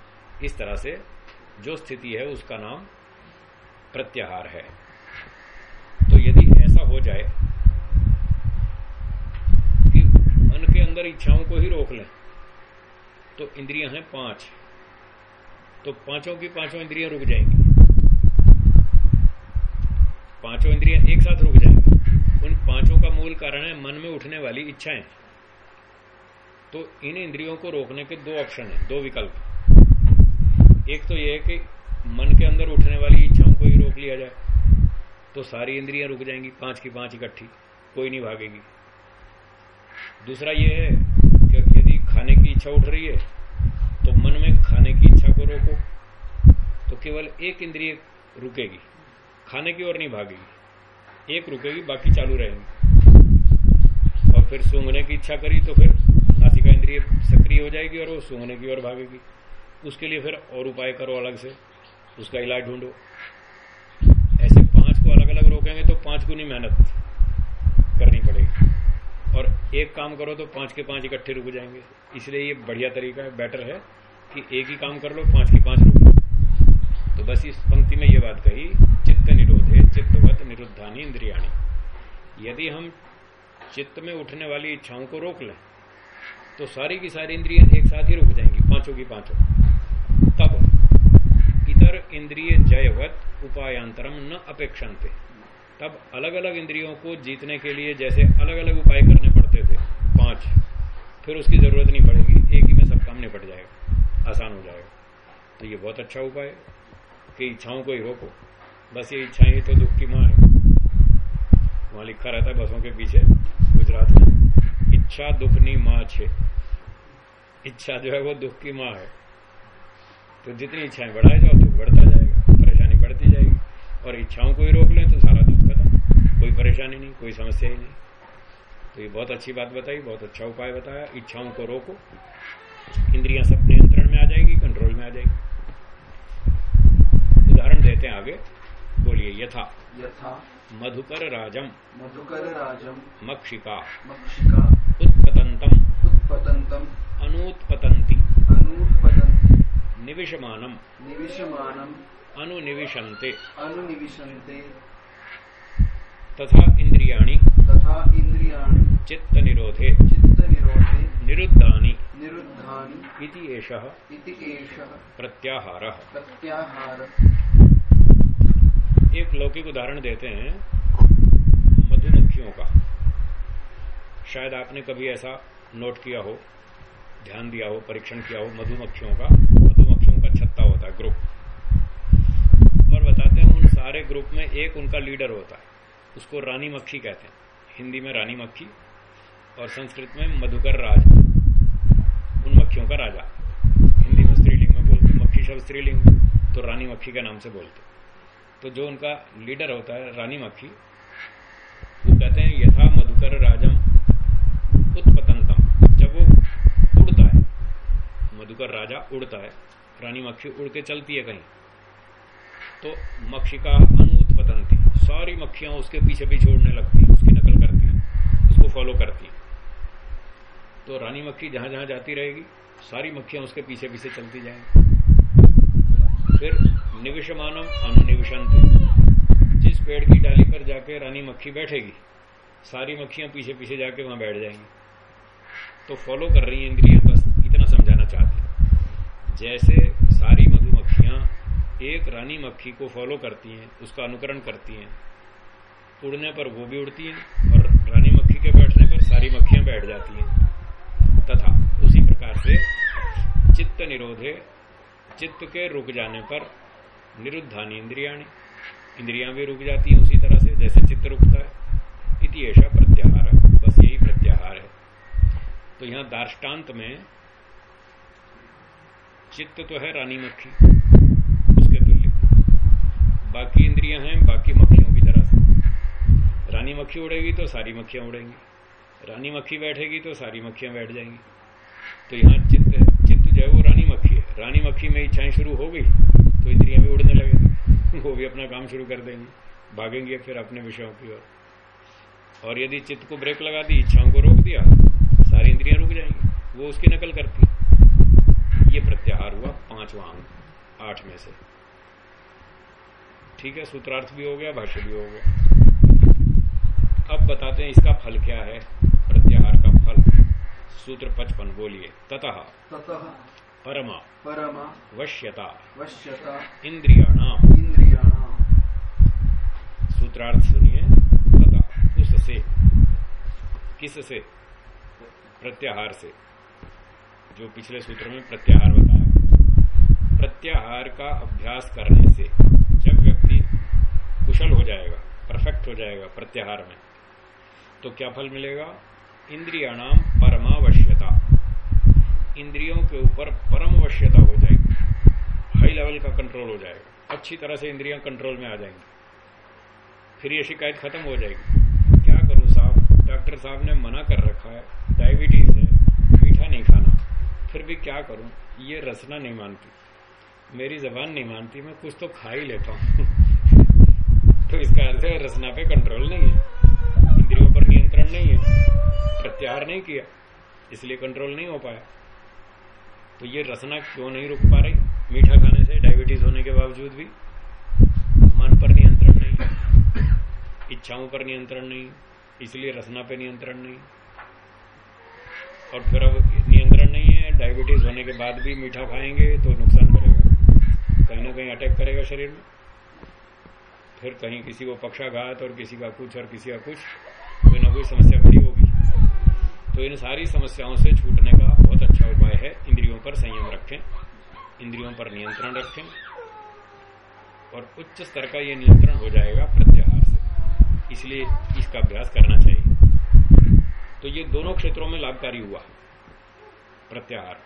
इस तरह से जो स्थिति है उसका नाम प्रत्याहार है। तो यदि ऐसा हो जाए कि मन के अंदर इच्छाओं को ही रोक लें तो इंद्रियाँ हैं पाँच। तो पाँचों की पाँचों इंद्रियाँ रुक जाएँगी। पाँचों इंद्रियाँ एक साथ रुक जाएँगी। उन पाँचों का मूल कारण है मन में उठने वाली इच्छाएँ। तो इन इंद्रियों को रोकने के दो ऑप्शन है, दो विकल्प। एक तो यह है कि मन के अंदर उठने वाली इच्छाओं को ही रोक लिया जाए तो सारी इंद्रियाँ रुक जाएँगी, पाँच की पाँच इकट्ठी, कोई नहीं भागेगी। दूसरा यह है कि यदि खाने की इच्छा उठ रही है तो मन में खाने की इच्छा को रोको तो केवल एक इंद्रिय रुकेगी, खाने की ओर नहीं भागेगी, एक रुकेगी, बाकी चालू रहेंगी। और फिर सूंघने की इच्छा करी तो फिर नासिका इंद्रिय सक्रिय हो जाएगी और वो सूंघने की ओर भागेगी। उसके लिए फिर और उपाय करो अलग से, उसका इलाज ढूंढो। ऐसे पाँच को अलग अलग रोकेंगे तो पाँच गुनी मेहनत करनी पड़ेगी। और एक काम करो तो पाँच के पाँच इकट्ठे रुक जाएँगे। इसलिए ये बढ़िया तरीका है बेटर है कि एक ही काम कर लो, पाँच के पाँच रुको तो बस इस पंक्ति में ये बात कही, चित्त निरोधे, चित्तवत निरुद्धानी इंद्रियाणी। यदि हम चित्त में उठने वाली इच्छाओं को रोक लें तो सारी की सारी इंद्रियाँ एक साथ ही रुक जाएँगी, पाँचों की पाँचों। इतर इंद्रिय जयवत उपायांतरम न अपेक्षन्ते। तब अलग अलग इंद्रियों को जीतने के लिए जैसे अलग अलग उपाय करने पड़ते थे। पाँच। फिर उसकी ज़रूरत नहीं पड़ेगी, एक ही में सब काम निपट जाएगा, आसान हो जाएगा। तो ये बहुत अच्छा उपाय है कि इच्छाओं को ही रोको। बस ये इच्छाएँ ही तो दुख की माँ है। वहाँ लिखा रहता है बसों के पीछे, गुजरात में, इच्छा दुखनी माँ छे। इच्छा जो है वो दुख की माँ है। तो जितनी इच्छाएँ बढ़ाए जाओ बढ़ता जाएगा परेशानी बढ़ती जाएगी। और इच्छाओं को ही रोक लें तो सारा दुख खत्म। कोई परेशानी नहीं कोई समस्या ही नहीं। तो ये बहुत अच्छी बात बताई बहुत अच्छा उपाय बताया। इच्छाओं को रोको। इंद्रियाँ सब नियंत्रण में आ जाएगी कंट्रोल में आ जाएगी। उदाहरण देते हैं आगे। बोलिए यथा। यथा। मधुकर राजम। मधुकर राजम। मक्षिका। मक्षिका। उत्पतंतम। उत्पतंतम। अनुत्पतंती। अनुत्पतन्ति निविशमानम। निविशमानम। अनुनिविशन्ते। अनुनिविशन्ते। तथा इंद्रियाणि तथा इंद्रियाणि चित्त निरोधे चित्तनिरोधे। निरुद्धानि। निरुद्धानि। इति एषः। इति एषः। प्रत्याहारः। प्रत्याहार। एक लौकिक उदाहरण देते हैं। मधुमक्खियों का। शायद आपने कभी ऐसा नोट किया हो ध्यान दिया हो परीक्षण किया हो मधुमक्खियों का। का होता है ग्रुप और बताते हैं, उन सारे ग्रुप में एक उनका लीडर होता है। उसको रानी मक्खी कहते हैं। हिंदी में रानी मक्खी और संस्कृत में मधुकर राज। उन मक्खियों का राजा। हिंदी में स्त्रीलिंग में बोलते मक्खी शब्द स्त्रीलिंग तो रानी मक्खी का नाम से बोलते तो जो उनका लीडर होता है, रानी मक्खी, वो कहते हैं, यथा मधुकर राजम उत्पतंतम। जब वो उड़ता है, मधुकर राजा उड़ता है रानी मक्खी उड़ के चलती है कहीं। तो मक्खी का मक्षिका अनुत्पतंती सारी मक्खियाँ उसके पीछे पीछे उड़ने लगती, उसकी नकल करती, उसको फॉलो करती। तो रानी मक्खी जहाँ जहाँ जाती रहेगी, सारी मक्खियाँ उसके पीछे पीछे चलती जाएँगी। फिर निविशमानम अनुनिविशंत। जिस पेड़ की डाली पर जाके रानी मक्खी बैठेगी, सारी मक्खियाँ पीछे पीछे जाके वहाँ बैठ जाएँगी। तो फॉलो कर रही हैं इंद्रियाँ, बस इतना समझाना चाहती हैं। जैसे सारी मधुमक्खियाँ एक रानी मक्खी को फॉलो करती हैं, उसका अनुकरण करती हैं। उड़ने पर वो भी उड़ती हैं और रानी मक्खी के बैठने पर सारी मक्खियाँ बैठ जाती हैं। तथा उसी प्रकार से चित्त निरोधे, चित्त के रुक जाने पर निरुद्धानी इंद्रिया इंद्रियाँ भी रुक जाती हैं उसी तरह से जैसे चित्त रुकता है, इति ऐसा प्रत्याहार बस यही प्रत्याहार है। तो यहाँ दार्ष्टान्त में चित्त तो है रानी मक्खी। उसके तुल्य। बाकी इंद्रियाँ हैं, बाकी मक्खियों की तरह। रानी मक्खी उड़ेगी तो सारी मक्खियाँ उड़ेंगी। रानी मक्खी बैठेगी तो सारी मक्खियाँ बैठ जाएँगी। तो यहाँ चित्त चित्त जो है वो रानी मक्खी है। रानी मक्खी में इच्छाएँ शुरू हो गई तो इंद्रियाँ भी उड़ने लगेंगी। *laughs* वो भी अपना काम शुरू कर देंगी। भागेंगे फिर अपने विषयों की ओर। और यदि चित्त को ब्रेक लगा दी, इच्छाओं को रोक दिया, सारी इंद्रियाँ रुक जाएँगी। वो उसकी नकल करती ये प्रत्याहार हुआ पांचवा अंक आठ में से। ठीक है सूत्रार्थ भी हो गया भाष्य भी हो गया। अब बताते हैं इसका फल क्या है प्रत्याहार का फल। सूत्र पचपन बोलिए। ततः। ततः। परमा। परमा। वश्यता। वश्यता। इंद्रियाणाम। इंद्रियाणाम। सूत्रार्थ सुनिए। तथा उससे किससे प्रत्याहार से। जो पिछले सूत्र में प्रत्याहार बताया। प्रत्याहार का अभ्यास करने से जब व्यक्ति कुशल हो जाएगा परफेक्ट हो जाएगा प्रत्याहार में तो क्या फल मिलेगा? इंद्रियाणाम परमावश्यता। इंद्रियों के ऊपर परम वश्यता हो जाएगी। हाई लेवल का कंट्रोल हो जाएगा। अच्छी तरह से इंद्रियाँ कंट्रोल में आ जाएँगी। फिर ये शिकायत खत्म हो जाएगी। क्या करूँ साहब? डॉक्टर साहब ने मना कर रखा है। डायबिटीज़ है, मीठा नहीं खाना। फिर भी क्या करूँ? ये रसना नहीं मानती। मेरी जबान नहीं मानती, मैं कुछ तो खा ही लेता हूँ। *laughs* तो इसका अर्थ है रसना पे कंट्रोल नहीं है। इंद्रियों पर नियंत्रण नहीं है। प्रत्याहार नहीं किया, इसलिए कंट्रोल नहीं हो पाया। तो ये रसना क्यों नहीं रुक पा रही? मीठा खाने से डायबिटीज़ होने के बावजूद भी। मन पर नियंत्रण नहीं इच्छाओं पर नियंत्रण नहीं इसलिए रसना पे नियंत्रण नहीं और फिर अब डायबिटीज़ होने के बाद भी मीठा खाएँगे तो नुकसान करेगा। कहीं ना कहीं अटैक करेगा शरीर में। फिर कहीं किसी को पक्षाघात और किसी का कुछ और किसी का कुछ कोई ना कोई समस्या खड़ी होगी। तो इन सारी समस्याओं से छूटने का बहुत अच्छा उपाय है। इंद्रियों पर संयम रखें, इंद्रियों पर नियंत्रण रखें और उच्च स्तर का ये नियंत्रण हो जाएगा प्रत्याहार से। इसलिए इसका अभ्यास करना चाहिए। तो ये दोनों क्षेत्रों में लाभकारी हुआ। प्रत्याहार।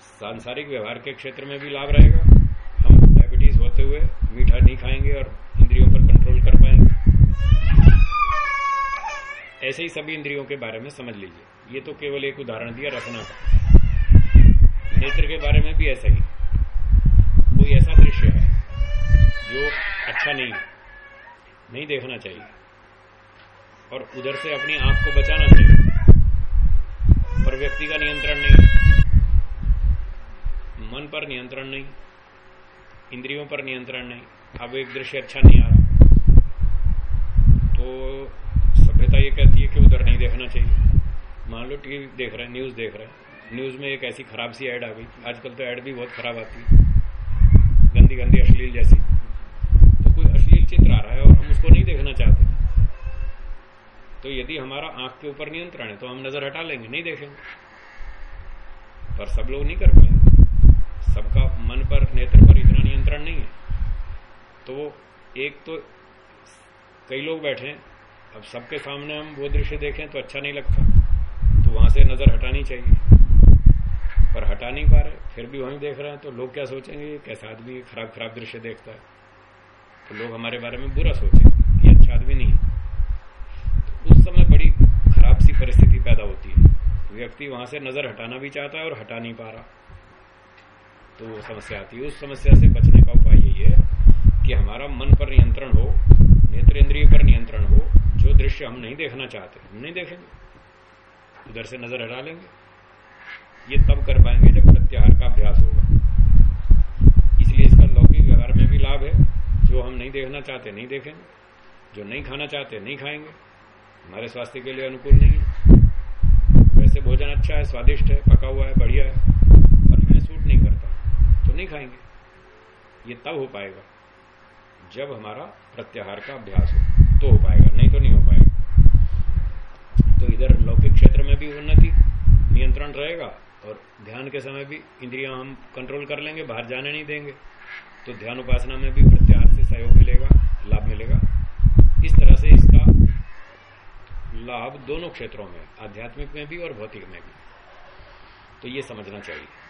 सांसारिक व्यवहार के क्षेत्र में भी लाभ रहेगा। हम डायबिटीज़ होते हुए मीठा नहीं खाएँगे और इंद्रियों पर कंट्रोल कर पाएँगे। ऐसे ही सभी इंद्रियों के बारे में समझ लीजिए। ये तो केवल एक उदाहरण दिया, रचना का। नेत्र के बारे में भी ऐसा ही। कोई ऐसा दृश्य है जो अच्छा नहीं नहीं देखना चाहिए। और उधर से अपनी आँख को बचाना चाहिए। पर व्यक्ति का नियंत्रण नहीं। मन पर नियंत्रण नहीं, इंद्रियों पर नियंत्रण नहीं, अब एक दृश्य अच्छा नहीं आ रहा। तो सभ्यता ये कहती है कि उधर नहीं देखना चाहिए। मान लो टीवी देख रहे हैं, न्यूज़ देख रहे हैं, न्यूज़ में एक ऐसी खराब सी ऐड आ गई, आजकल तो ऐड भी बहुत खराब आती है। गंदी गंदी अश्लील जैसी। तो कोई अश्लील चित्र आ रहा है और हम उसको नहीं देखना चाहते। तो यदि हमारा आँख के ऊपर नियंत्रण है तो हम नज़र हटा लेंगे, नहीं देखेंगे। पर सब लोग नहीं कर पाएँगे सबका मन पर नेत्र पर इतना नियंत्रण नहीं है। तो एक तो कई लोग बैठे हैं अब सबके सामने हम वो दृश्य देखें तो अच्छा नहीं लगता। तो वहाँ से नज़र हटानी चाहिए। पर हटा नहीं पा रहे, फिर भी वहीं देख रहे हैं तो लोग क्या सोचेंगे? कैसा आदमी खराब खराब दृश्य देखता है। तो लोग हमारे बारे में बुरा सोचेंगे कि अच्छा आदमी नहीं है। उस समय बड़ी खराब सी परिस्थिति पैदा होती है। व्यक्ति वहाँ से नज़र हटाना भी चाहता है और हटा नहीं पा रहा। तो वो समस्या आती है। उस समस्या से बचने का उपाय यही है कि हमारा मन पर नियंत्रण हो, नेत्रेंद्रिय पर नियंत्रण हो, जो दृश्य हम नहीं देखना चाहते, हम नहीं देखेंगे। उधर से नज़र हटा लेंगे। ये तब कर पाएँगे जब प्रत्याहार का अभ्यास होगा। इसलिए इसका लौकिक व्यवहार में भी लाभ है। जो हम नहीं देखना चाहते, नहीं देखेंगे। जो नहीं खाना चाहते, नहीं खाएँगे। हमारे स्वास्थ्य के लिए अनुकूल नहीं है। वैसे भोजन अच्छा है, स्वादिष्ट है, पका हुआ है, बढ़िया है पर हमें सूट नहीं करता तो नहीं खाएँगे। ये तब हो पाएगा जब हमारा प्रत्याहार का अभ्यास हो। तो हो पाएगा, नहीं तो नहीं हो पाएगा। तो इधर लौकिक क्षेत्र में भी उन्नति, नियंत्रण रहेगा और ध्यान के समय भी इंद्रियाँ हम कंट्रोल कर लेंगे, बाहर जाने नहीं देंगे। तो ध्यान उपासना में भी प्रत्याहार से सहयोग मिलेगा, लाभ मिलेगा। इस तरह से इसका लाभ दोनों क्षेत्रों में, आध्यात्मिक में भी और भौतिक में भी। तो ये समझना चाहिए।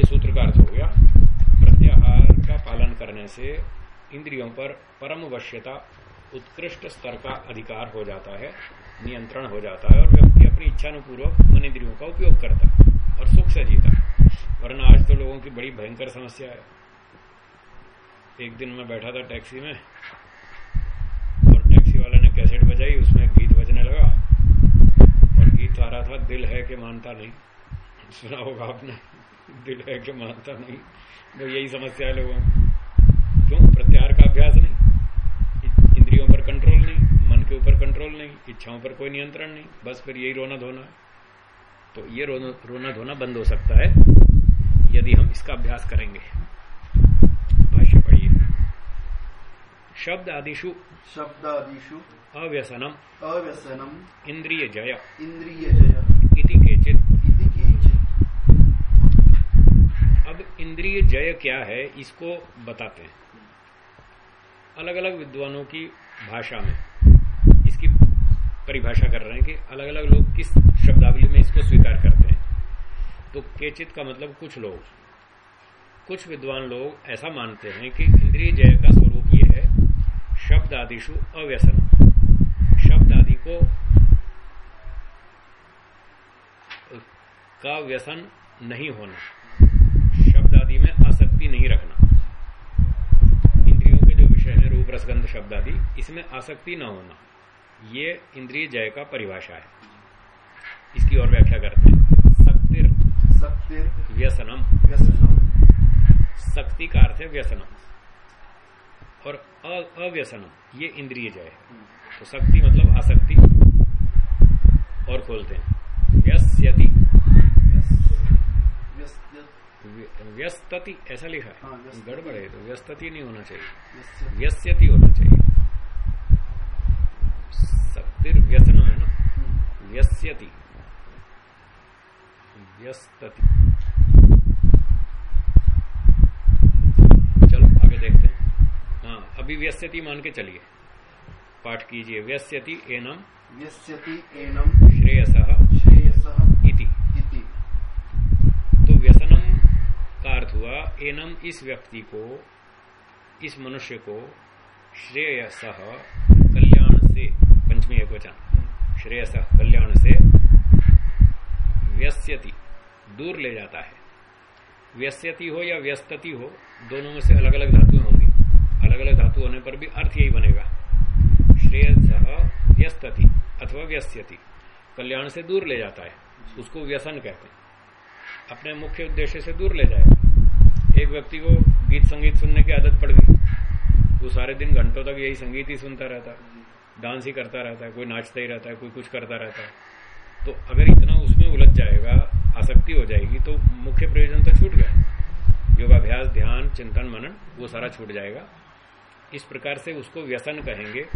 ये सूत्र का अर्थ हो गया, प्रत्याहार का पालन करने से इंद्रियों पर परम वश्यता उत्कृष्ट स्तर का अधिकार हो जाता है, नियंत्रण हो जाता है और व्यक्ति अपनी इच्छानुपूर्वक मन इंद्रियों का उपयोग करता और सुख से जीता वरना आज तो लोगों की बड़ी भयंकर समस्या है। एक दिन मैं बैठा था टैक्सी में और टैक्सी वाले ने कैसेट बजाई, उसमें गीत बजने लगा और गीत आ रहा था, दिल है कि मानता नहीं। सुना होगा आपने। दिल है कि मानता नहीं। तो यही समस्या है लोगों क्यों? प्रत्याहार का अभ्यास नहीं। इंद्रियों पर कंट्रोल नहीं मन के ऊपर कंट्रोल नहीं इच्छाओं पर कोई नियंत्रण नहीं बस फिर यही रोना धोना। है तो ये रोना रोना धोना बंद हो सकता है यदि हम इसका अभ्यास करेंगे। भाष्य पढ़िए। शब्द आदिशु शब्दादिषु। अव्यसनम। अव्यसनम। इंद्रिय जय इंद्रिय जय इति केचित इति केचित् अब इंद्रिय जय क्या है, इसको बताते हैं। अलग अलग विद्वानों की भाषा में इसकी परिभाषा कर रहे हैं कि अलग अलग लोग किस शब्दावली में इसको स्वीकार करते हैं। तो केचित का मतलब कुछ लोग। कुछ विद्वान लोग ऐसा मानते हैं कि इंद्रिय जय का स्वरूप ये है शब्द आदिशु अव्यसन शब्द आदि को का व्यसन नहीं होना शब्द आदि में आसक्ति नहीं रखना। इंद्रियों के जो विषय है रूप रसगंध शब्द आदि इसमें आसक्ति न होना। ये इंद्रिय जय का परिभाषा है। इसकी और व्याख्या करते हैं। शक्तिर। शक्तिर। व्यसनम। व्यसनम। शक्ति का अर्थ है व्यसनम। और अव्यसनम ये इंद्रिय जय है। तो शक्ति मतलब आसक्ति। और खोलते हैं। व्यस्यति व्यस्त व्य- व्यस्तति ऐसा लिखा है। हाँ, गड़बड़ है तो व्यस्तति नहीं होना चाहिए। व्यस्यति होना चाहिए। शक्तिर व्यसनम है ना? व्यस्यति। व्यस्तति। चलो आगे देखते हैं। हाँ अभी व्यस्यति मान के चलिए। पाठ कीजिए। व्यस्यति एनम व्यस्यति एनम श्रेयसः इति इति तो व्यसनम अर्थ हुआ, एनम इस व्यक्ति को, इस मनुष्य को, श्रेयस कल्याण से, पंचमी एक वचन श्रेयस कल्याण से व्यस्यति, दूर ले जाता है। व्यस्यति हो या व्यस्तति हो, दोनों में से अलग अलग धातुएँ होंगी। अलग अलग धातु होने पर भी अर्थ यही बनेगा। श्रेयस व्यस्तति अथवा व्यस्यति, कल्याण से दूर ले जाता है, उसको व्यसन कहते हैं। अपने मुख्य उद्देश्य से दूर ले जाएगा। एक व्यक्ति को गीत संगीत सुनने की आदत पड़ गई। वो सारे दिन घंटों तक यही संगीत ही सुनता रहता। है डांस ही करता रहता है कोई नाचता ही रहता है कोई कुछ करता रहता। है तो अगर इतना उसमें उलझ जाएगा, आसक्ति हो जाएगी तो मुख्य प्रयोजन तो छूट गया। योगाभ्यास, ध्यान, चिंतन, मनन, वो सारा छूट जाएगा। इस प्रकार से उसको व्यसन कहेंगे,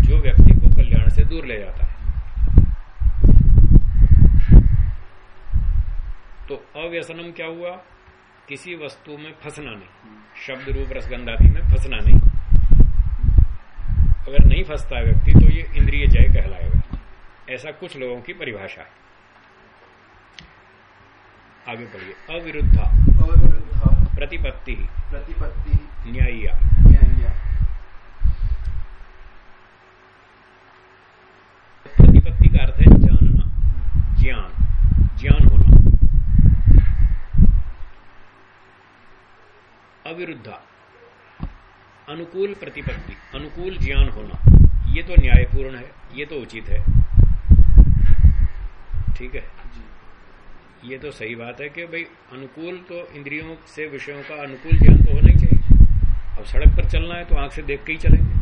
जो व्यक्ति को कल्याण से दूर ले जाता है। तो अव्यसनम क्या हुआ? किसी वस्तु में फंसना नहीं। शब्द रूप रसगंध आदि में फंसना नहीं। अगर नहीं फंसता है व्यक्ति तो ये इंद्रिय जय कहलाएगा। ऐसा कुछ लोगों की परिभाषा है। आगे बढ़िए। अविरुद्धा। अविरुद्धा। प्रतिपत्ति। प्रतिपत्ति। न्यायिया। न्याय्या। प्रतिपत्ति का अर्थ है जानना। ज्ञान। ज्ञान होना। अविरुद्धा। अनुकूल प्रतिपत्ति अनुकूल ज्ञान होना। ये तो न्यायपूर्ण है ये तो उचित है। ठीक है? ये तो सही बात है कि भाई अनुकूल तो इंद्रियों से विषयों का अनुकूल ज्ञान तो होना ही चाहिए। अब सड़क पर चलना है तो आँख से देख के ही चलेंगे।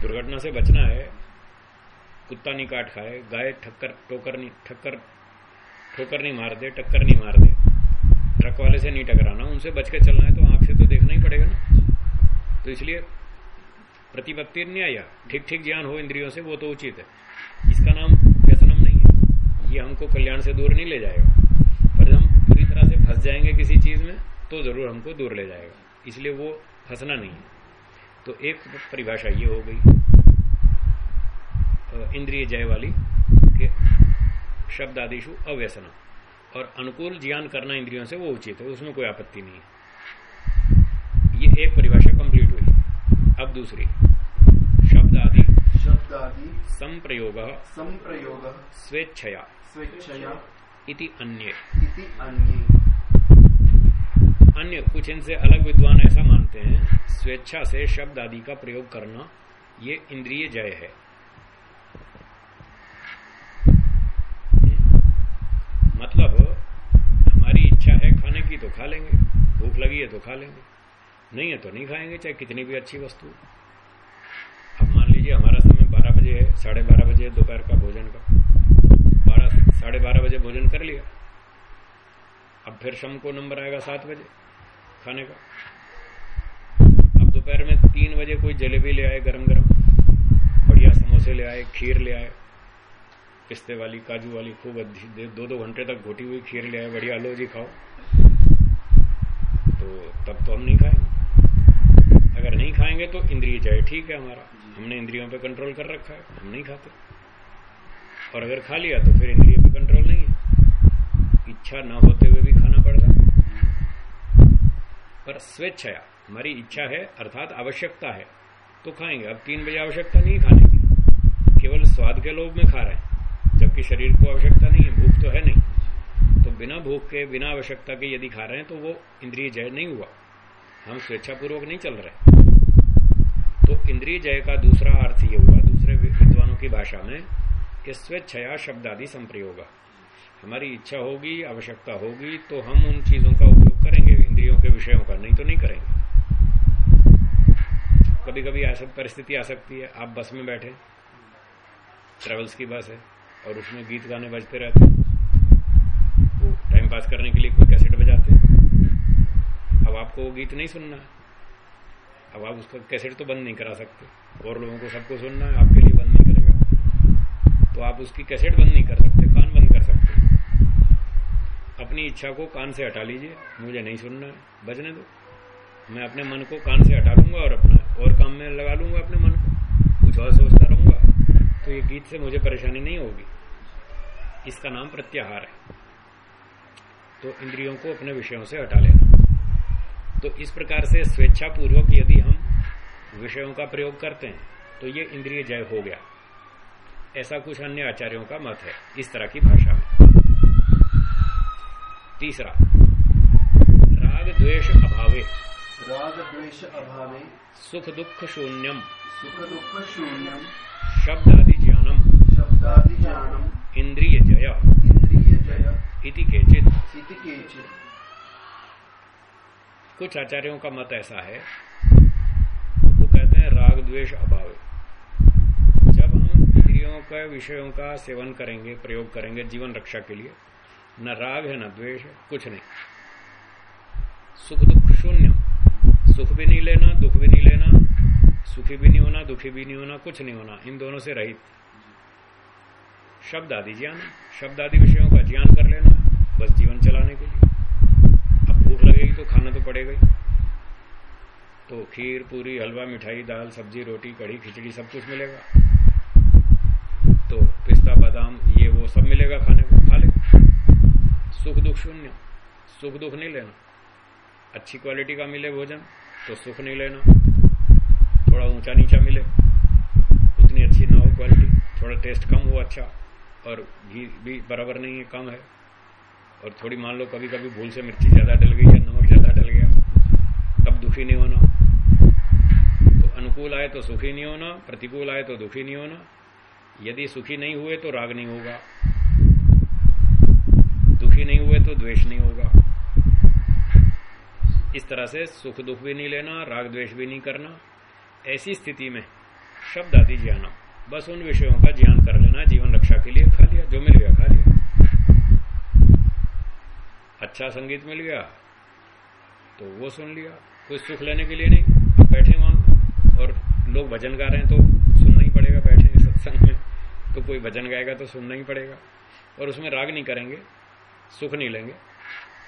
दुर्घटना से बचना है। कुत्ता नहीं काट खाए गाय ठक्कर टोकर नहीं ठक्कर ठोकर नहीं मार दे टक्कर नहीं मार दे। ट्रक वाले से नहीं टकराना, उनसे बच के चलना है तो आँख से तो देखना ही पड़ेगा ना। तो इसलिए प्रतिपत्ति न्याय ठीक ठीक ज्ञान हो इंद्रियों से, वो तो उचित है। इसका नाम व्यसनम नहीं है। ये हमको कल्याण से दूर नहीं ले जाएगा। पर हम पूरी तरह से फंस जाएँगे किसी चीज़ में तो ज़रूर हमको दूर ले जाएगा। इसलिए वो फंसना नहीं है। तो एक परिभाषा ये हो गई इंद्रिय जय वाली के शब्द आदिशु अव्यसना और अनुकूल ज्ञान करना इंद्रियों से वो उचित है उसमें कोई आपत्ति नहीं है। ये एक परिभाषा कंप्लीट हुई। अब दूसरी। शब्द आदि शब्द आदि संप्रयोग। संप्रयोग। स्वेच्छया। स्वेच्छया। इति अन्य। इति अन्ये। अन्य कुछ इनसे अलग विद्वान ऐसा मानते हैं स्वेच्छा से शब्द आदि का प्रयोग करना ये इंद्रिय जय है। मतलब हमारी इच्छा है खाने की तो खा लेंगे। भूख लगी है तो खा लेंगे। नहीं है तो नहीं खाएँगे, चाहे कितनी भी अच्छी वस्तु। अब मान लीजिए हमारा समय बारह बजे है, साढ़े बारह बजे दोपहर का भोजन का। बारह, साढ़े बारह बजे भोजन कर लिया। अब फिर शाम को नंबर आएगा सात बजे खाने का। अब दोपहर में तीन बजे कोई जलेबी ले आए गरम गरम, बढ़िया समोसे ले आए, खीर ले आए, पिस्ते वाली, काजू वाली, खूब दो दो घंटे तक घोटी हुई खीर ले आए, बढ़िया लो जी खाओ। तो तब तो हम नहीं खाएँगे। अगर नहीं खाएँगे तो इंद्रिय जाए ठीक है हमारा। हमने इंद्रियों पे कंट्रोल कर रखा है हम नहीं खाते। और अगर खा लिया तो फिर इंद्रिय पे कंट्रोल नहीं है। इच्छा न होते हुए भी खाना पड़ रहा पर स्वेच्छया हमारी इच्छा है अर्थात आवश्यकता है तो खाएँगे। अब तीन बजे आवश्यकता नहीं खाने की। केवल स्वाद के लोभ में खा रहे हैं जबकि शरीर को आवश्यकता नहीं है भूख तो है नहीं। बिना भूख के, बिना आवश्यकता के यदि खा रहे हैं तो वो इंद्रिय जय नहीं हुआ। हम स्वेच्छापूर्वक नहीं चल रहे। तो इंद्रिय जय का दूसरा अर्थ ये हुआ, दूसरे विद्वानों की भाषा में, कि स्वेच्छया शब्द आदि संप्रयोग। हमारी इच्छा होगी, आवश्यकता होगी तो हम उन चीज़ों का उपयोग करेंगे, इंद्रियों के विषयों का, नहीं तो नहीं करेंगे। कभी कभी ऐसा परिस्थिति आ सकती है, आप बस में बैठे ट्रेवल्स की बस है, और उसमें गीत गाने बजते रहते वो टाइम पास करने के लिए कोई कैसेट बजाते अब आपको वो गीत नहीं सुनना है। अब आप उसका कैसेट तो बंद नहीं करा सकते। और लोगों को सबको सुनना है, आपके लिए बंद नहीं करेगा। तो आप उसकी कैसेट बंद नहीं कर सकते, कान बंद कर सकते अपनी इच्छा को कान से हटा लीजिए, मुझे नहीं सुनना है, बजने दो। मैं अपने मन को कान से हटा लूँगा और अपना और काम में लगा लूँगा अपने मन को। कुछ और सोचता रहूँगा। तो ये गीत से मुझे परेशानी नहीं होगी। इसका नाम प्रत्याहार है। तो इंद्रियों को अपने विषयों से हटा लेना। तो इस प्रकार से स्वेच्छा पूर्वक यदि हम विषयों का प्रयोग करते हैं तो ये इंद्रिय जय हो गया। ऐसा कुछ अन्य आचार्यों का मत है इस तरह की भाषा में। तीसरा राग द्वेष अभावे। राग द्वेष अभावे। सुख दुख शून्यम। सुख दुख शून्यम। शब्द आदि ज्ञानम। शब्दादि ज्ञानम। इंद्रिय जय। इति केचित। कुछ आचार्यों का मत ऐसा है। वो कहते हैं राग द्वेष अभाव। जब हम इंद्रियों का विषयों का सेवन करेंगे प्रयोग करेंगे जीवन रक्षा के लिए न राग है न द्वेष है कुछ नहीं। सुख दुख शून्य। सुख भी नहीं लेना दुख भी नहीं लेना सुखी भी नहीं होना दुखी भी नहीं होना कुछ नहीं होना इन दोनों से रहित। शब्द आदि ज्ञान शब्द आदि विषयों बस जीवन चलाने के लिए अब भूख लगेगी तो खाना तो पड़ेगा ही। तो खीर, पूरी, हलवा, मिठाई, दाल, सब्ज़ी, रोटी, कढ़ी, खिचड़ी, सब कुछ मिलेगा। तो पिस्ता, बादाम, ये, वो सब मिलेगा खाने को। खा ले। सुख, दुख, शून्य। सुख, दुख नहीं लेना। अच्छी क्वालिटी का मिले भोजन तो सुख नहीं लेना। थोड़ा ऊँचा नीचा मिले। उतनी अच्छी ना हो क्वालिटी। थोड़ा टेस्ट कम हो अच्छा। और घी भी बराबर नहीं है, कम है। और थोड़ी मान लो कभी कभी भूल से मिर्ची ज़्यादा डल गई या नमक ज़्यादा डल गया, तब दुखी नहीं होना। तो अनुकूल आए तो सुखी नहीं होना, प्रतिकूल आए तो दुखी नहीं होना। यदि सुखी नहीं हुए तो राग नहीं होगा। दुखी नहीं हुए तो द्वेष नहीं होगा। इस तरह से सुख दुख भी नहीं लेना, राग द्वेष भी नहीं करना। ऐसी स्थिति में शब्द आदि ज्ञान। बस उन विषयों का ज्ञान कर लेना, जीवन रक्षा के लिए खा लिया, जो मिल गया खा लिया। अच्छा संगीत मिल गया तो वो सुन लिया। कोई सुख लेने के लिए नहीं बैठे वहाँ, और लोग भजन गा रहे हैं तो सुनना ही पड़ेगा बैठे सत्संग में। तो कोई भजन गाएगा तो सुनना ही पड़ेगा, और उसमें राग नहीं करेंगे, सुख नहीं लेंगे।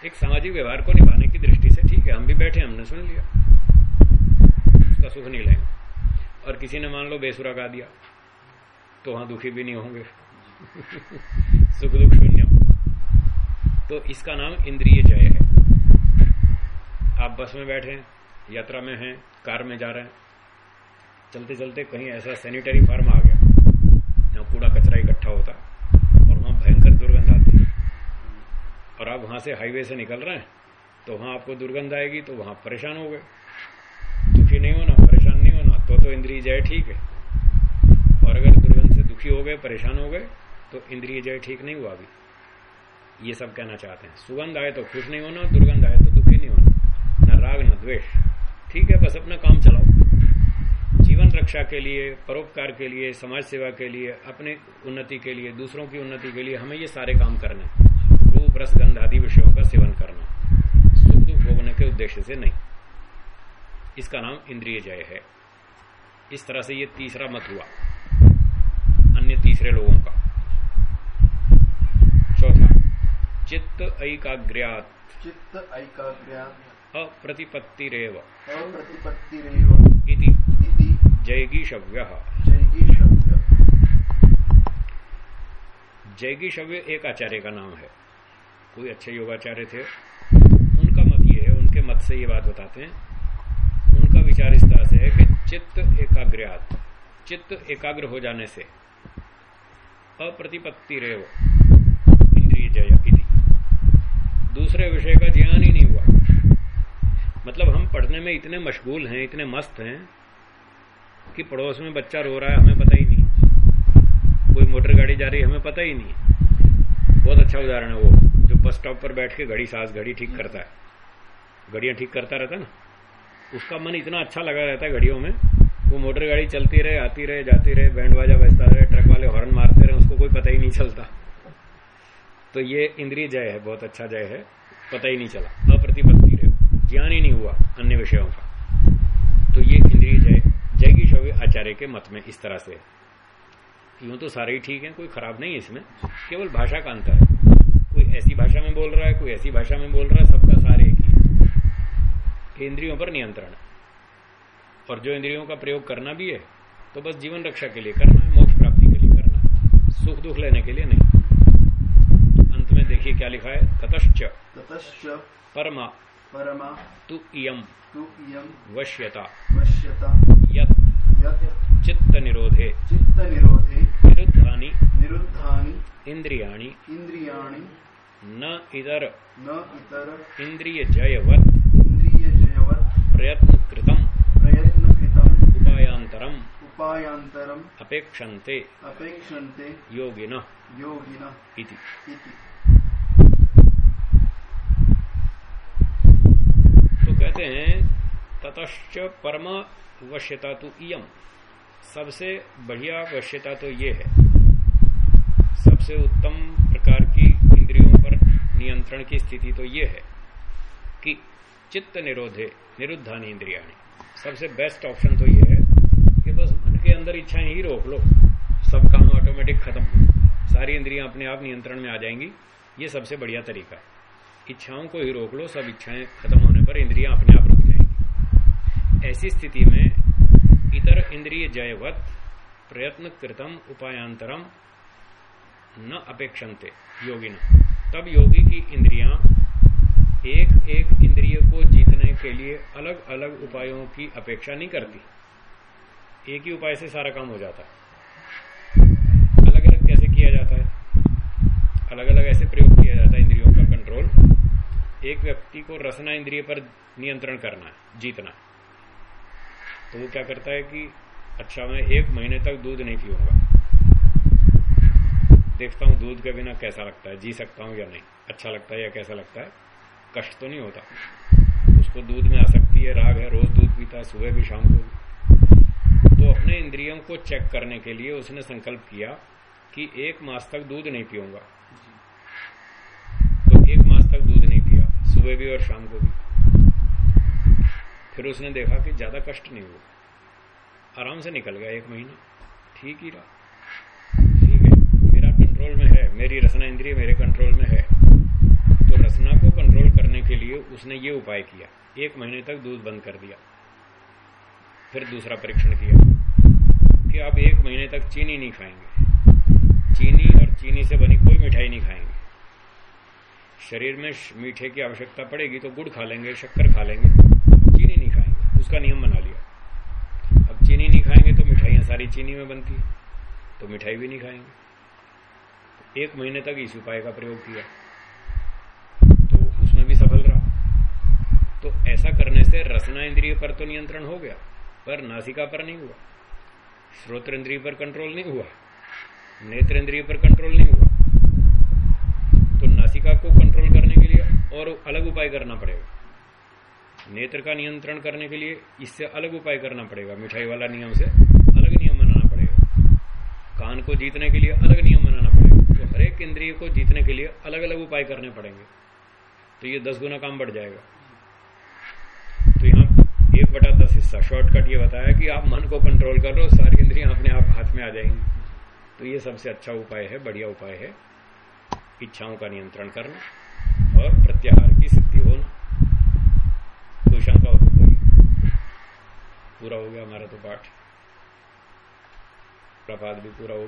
एक सामाजिक व्यवहार को निभाने की दृष्टि से ठीक है, हम भी बैठे हमने सुन लिया। उसका सुख नहीं लेंगे। और किसी ने मान लो बेसुरा गा दिया तो वहाँ दुखी भी नहीं होंगे। *laughs* सुख दुख शून्य तो इसका नाम इंद्रिय जय है। आप बस में बैठे हैं, यात्रा में हैं, कार में जा रहे हैं चलते चलते कहीं ऐसा सैनिटरी फार्म आ गया, जहाँ कूड़ा कचरा इकट्ठा होता और वहाँ भयंकर दुर्गंध आती। है और आप वहाँ से हाईवे से निकल रहे हैं तो वहाँ आपको दुर्गंध आएगी तो वहाँ परेशान हो गए। दुखी नहीं होना, परेशान नहीं होना तो तो इंद्रिय जय ठीक है। और अगर दुर्गंध से दुखी हो गए, परेशान हो गए तो इंद्रिय जय ठीक नहीं हुआ अभी। ये सब कहना चाहते हैं। सुगंध आए तो खुश नहीं होना, दुर्गंध आए तो दुखी नहीं होना। न राग, न द्वेष। ठीक है, बस अपना काम चलाओ। जीवन रक्षा के लिए, परोपकार के लिए, समाज सेवा के लिए, अपने उन्नति के लिए, दूसरों की उन्नति के लिए हमें ये सारे काम करने रूप रसगंध आदि विषयों का सेवन करना। सुख, दुख भोगने के उद्देश्य से नहीं। इसका नाम इंद्रिय जय है। इस तरह से ये तीसरा मत हुआ, अन्य तीसरे लोगों का चौथा चित्त ऐकाग्र्यात। चित्त ऐकाग्र्यात्। अप्रतिपत्तिरेव। अप्रतिपत्तिरेव। इति। इति। जयगीशव्य जैगीषव्य। जयगीशव्य एक आचार्य का नाम है। कोई अच्छे योगाचार्य थे। उनका मत ये है उनके मत से ये बात बताते हैं। उनका विचार इस तरह से है कि चित्त एकाग्र्यात। चित्त एकाग्र हो जाने से अप्रतिपत्ति रेव इंद्रिय जय। दूसरे विषय का ज्ञान ही नहीं हुआ। मतलब हम पढ़ने में इतने मशगूल हैं, इतने मस्त हैं, कि पड़ोस में बच्चा रो रहा है, हमें पता ही नहीं। कोई मोटर गाड़ी जा रही है, हमें पता ही नहीं। बहुत अच्छा उदाहरण है वो, जो बस स्टॉप पर बैठ के घड़ी सास घड़ी ठीक करता है। घड़ियाँ ठीक करता रहता है ना? उसका मन इतना अच्छा लगा रहता है घड़ियों में, वो मोटर गाड़ी चलती रहे, आती रहे, जाती रहे, बैंड बाजा बजता रहे, ट्रक वाले हॉर्न मारते रहे, उसको कोई पता ही नहीं चलता। तो ये इंद्रिय जय है, बहुत अच्छा जय है। पता ही नहीं चला। अप्रतिपत्ति रहे। ज्ञान ही नहीं हुआ अन्य विषयों का। तो ये इंद्रिय जय जय की शव्य आचार्य के मत में इस तरह से यूँ तो सारे ही ठीक है, कोई खराब नहीं है इसमें। केवल भाषा का अंतर है। कोई ऐसी भाषा में बोल रहा है, कोई ऐसी भाषा में बोल रहा है, सबका सारे एक ही इंद्रियों पर नियंत्रण और जो इंद्रियों का प्रयोग करना भी है तो बस जीवन रक्षा के लिए करना है, मोक्ष प्राप्ति के लिए करना सुख दुख लेने के लिए नहीं। क्या लिखा है? ततश्च। ततश्च। परमा। परमा। तु इयम। तु इयं वश्यता। वश्यता। यत्। यत्। चित्त निरोधे चित्तनिरोधे। निरुद्धानि। निरुद्धानि। इंद्रियाणि इन्द्रियाणि। न इतर। न इतर। इंद्रिय जयवत् इन्द्रियजयवत्। प्रयत्न कृतम प्रयत्नकृतम्। उपायांतरम उपायान्तरम्। अपेक्षन्ते। अपेक्षन्ते। योगिन। योगिनः। इति। इति तो कहते हैं, ततश्च परम वश्यता तो इयम। सबसे बढ़िया वश्यता तो ये है। सबसे उत्तम प्रकार की इंद्रियों पर नियंत्रण की स्थिति तो ये है कि चित्त निरोधे, निरुद्धानी इंद्रियाणी। सबसे बेस्ट ऑप्शन तो ये है कि बस मन के अंदर इच्छाएँ ही रोक लो। सब काम ऑटोमेटिक खत्म। सारी इंद्रियाँ अपने आप नियंत्रण में आ जाएँगी। ये सबसे बढ़िया तरीका है। इच्छाओं को ही रोक लो, सब इच्छाएँ खत्म होने पर इंद्रियाँ अपने आप रुक जाएँगी। ऐसी स्थिति में इतर इंद्रिय जयवत, प्रयत्न कृतम, उपायांतरम, न अपेक्षन्ते, योगिन। तब योगी की इंद्रियाँ एक एक इंद्रिय को जीतने के लिए अलग अलग उपायों की अपेक्षा नहीं करती। एक ही उपाय से सारा काम हो जाता है। अलग अलग कैसे किया जाता है? अलग अलग ऐसे प्रयोग किया जाता है इंद्रियों का कंट्रोल एक व्यक्ति को रसना इंद्रिय पर नियंत्रण करना है, जीतना। है तो वो क्या करता है कि अच्छा मैं एक महीने तक दूध नहीं पीऊँगा। देखता हूँ दूध के बिना कैसा लगता है, जी सकता हूँ या नहीं। अच्छा लगता है या कैसा लगता है? कष्ट तो नहीं होता। उसको दूध में आसक्ति है, राग है, रोज दूध पीता है, सुबह भी शाम को। तो अपने इंद्रियों को चेक करने के लिए उसने संकल्प किया कि एक मास तक दूध नहीं पीऊँगा तो एक मास तक दूध नहीं पिया सुबह भी और शाम को भी। फिर उसने देखा कि ज़्यादा कष्ट नहीं हुआ। आराम से निकल गया एक महीना। ठीक ही रहा। ठीक है, मेरा कंट्रोल में है, मेरी रसना इंद्रिय मेरे कंट्रोल में है। तो रसना को कंट्रोल करने के लिए उसने ये उपाय किया। एक महीने तक दूध बंद कर दिया। फिर दूसरा परीक्षण किया कि आप एक महीने तक चीनी नहीं खाएँगे। चीनी और चीनी से बनी कोई मिठाई नहीं खाएँगे। शरीर में मीठे की आवश्यकता पड़ेगी तो गुड़ खा लेंगे, शक्कर खा लेंगे। चीनी नहीं खाएँगे। उसका नियम बना लिया। अब चीनी नहीं खाएँगे तो मिठाइयाँ सारी चीनी में बनती है तो मिठाई भी नहीं खाएँगे। एक महीने तक इस उपाय का प्रयोग किया। तो उसमें भी सफल रहा। तो ऐसा करने से रसना इंद्रिय पर तो नियंत्रण हो गया, पर नासिका पर नहीं हुआ। श्रोत्र इंद्रिय पर कंट्रोल नहीं हुआ। नेत्र इंद्रिय पर कंट्रोल नहीं हुआ। तो नासिका को कंट्रोल करने के लिए और अलग उपाय करना पड़ेगा। नेत्र का नियंत्रण करने के लिए इससे अलग उपाय करना पड़ेगा। मिठाई वाला नियम से अलग नियम बनाना पड़ेगा। कान को जीतने के लिए अलग नियम बनाना पड़ेगा। तो हर एक इंद्रिय को जीतने के लिए अलग अलग उपाय करने पड़ेंगे। तो ये दस गुना काम बढ़ जाएगा। तो यहाँ एक बटा दस हिस्सा। शॉर्टकट ये बताया कि आप मन को कंट्रोल कर लो, सारी इंद्रिया अपने आप हाथ में आ जाएँगी। तो ये सबसे अच्छा उपाय है, बढ़िया उपाय है। इच्छाओं का नियंत्रण करना और प्रत्याहार की सिद्धि होना। कोई शंका हो तो पूरा हो गया, हमारा तो पाठ। प्रभात भी पूरा हो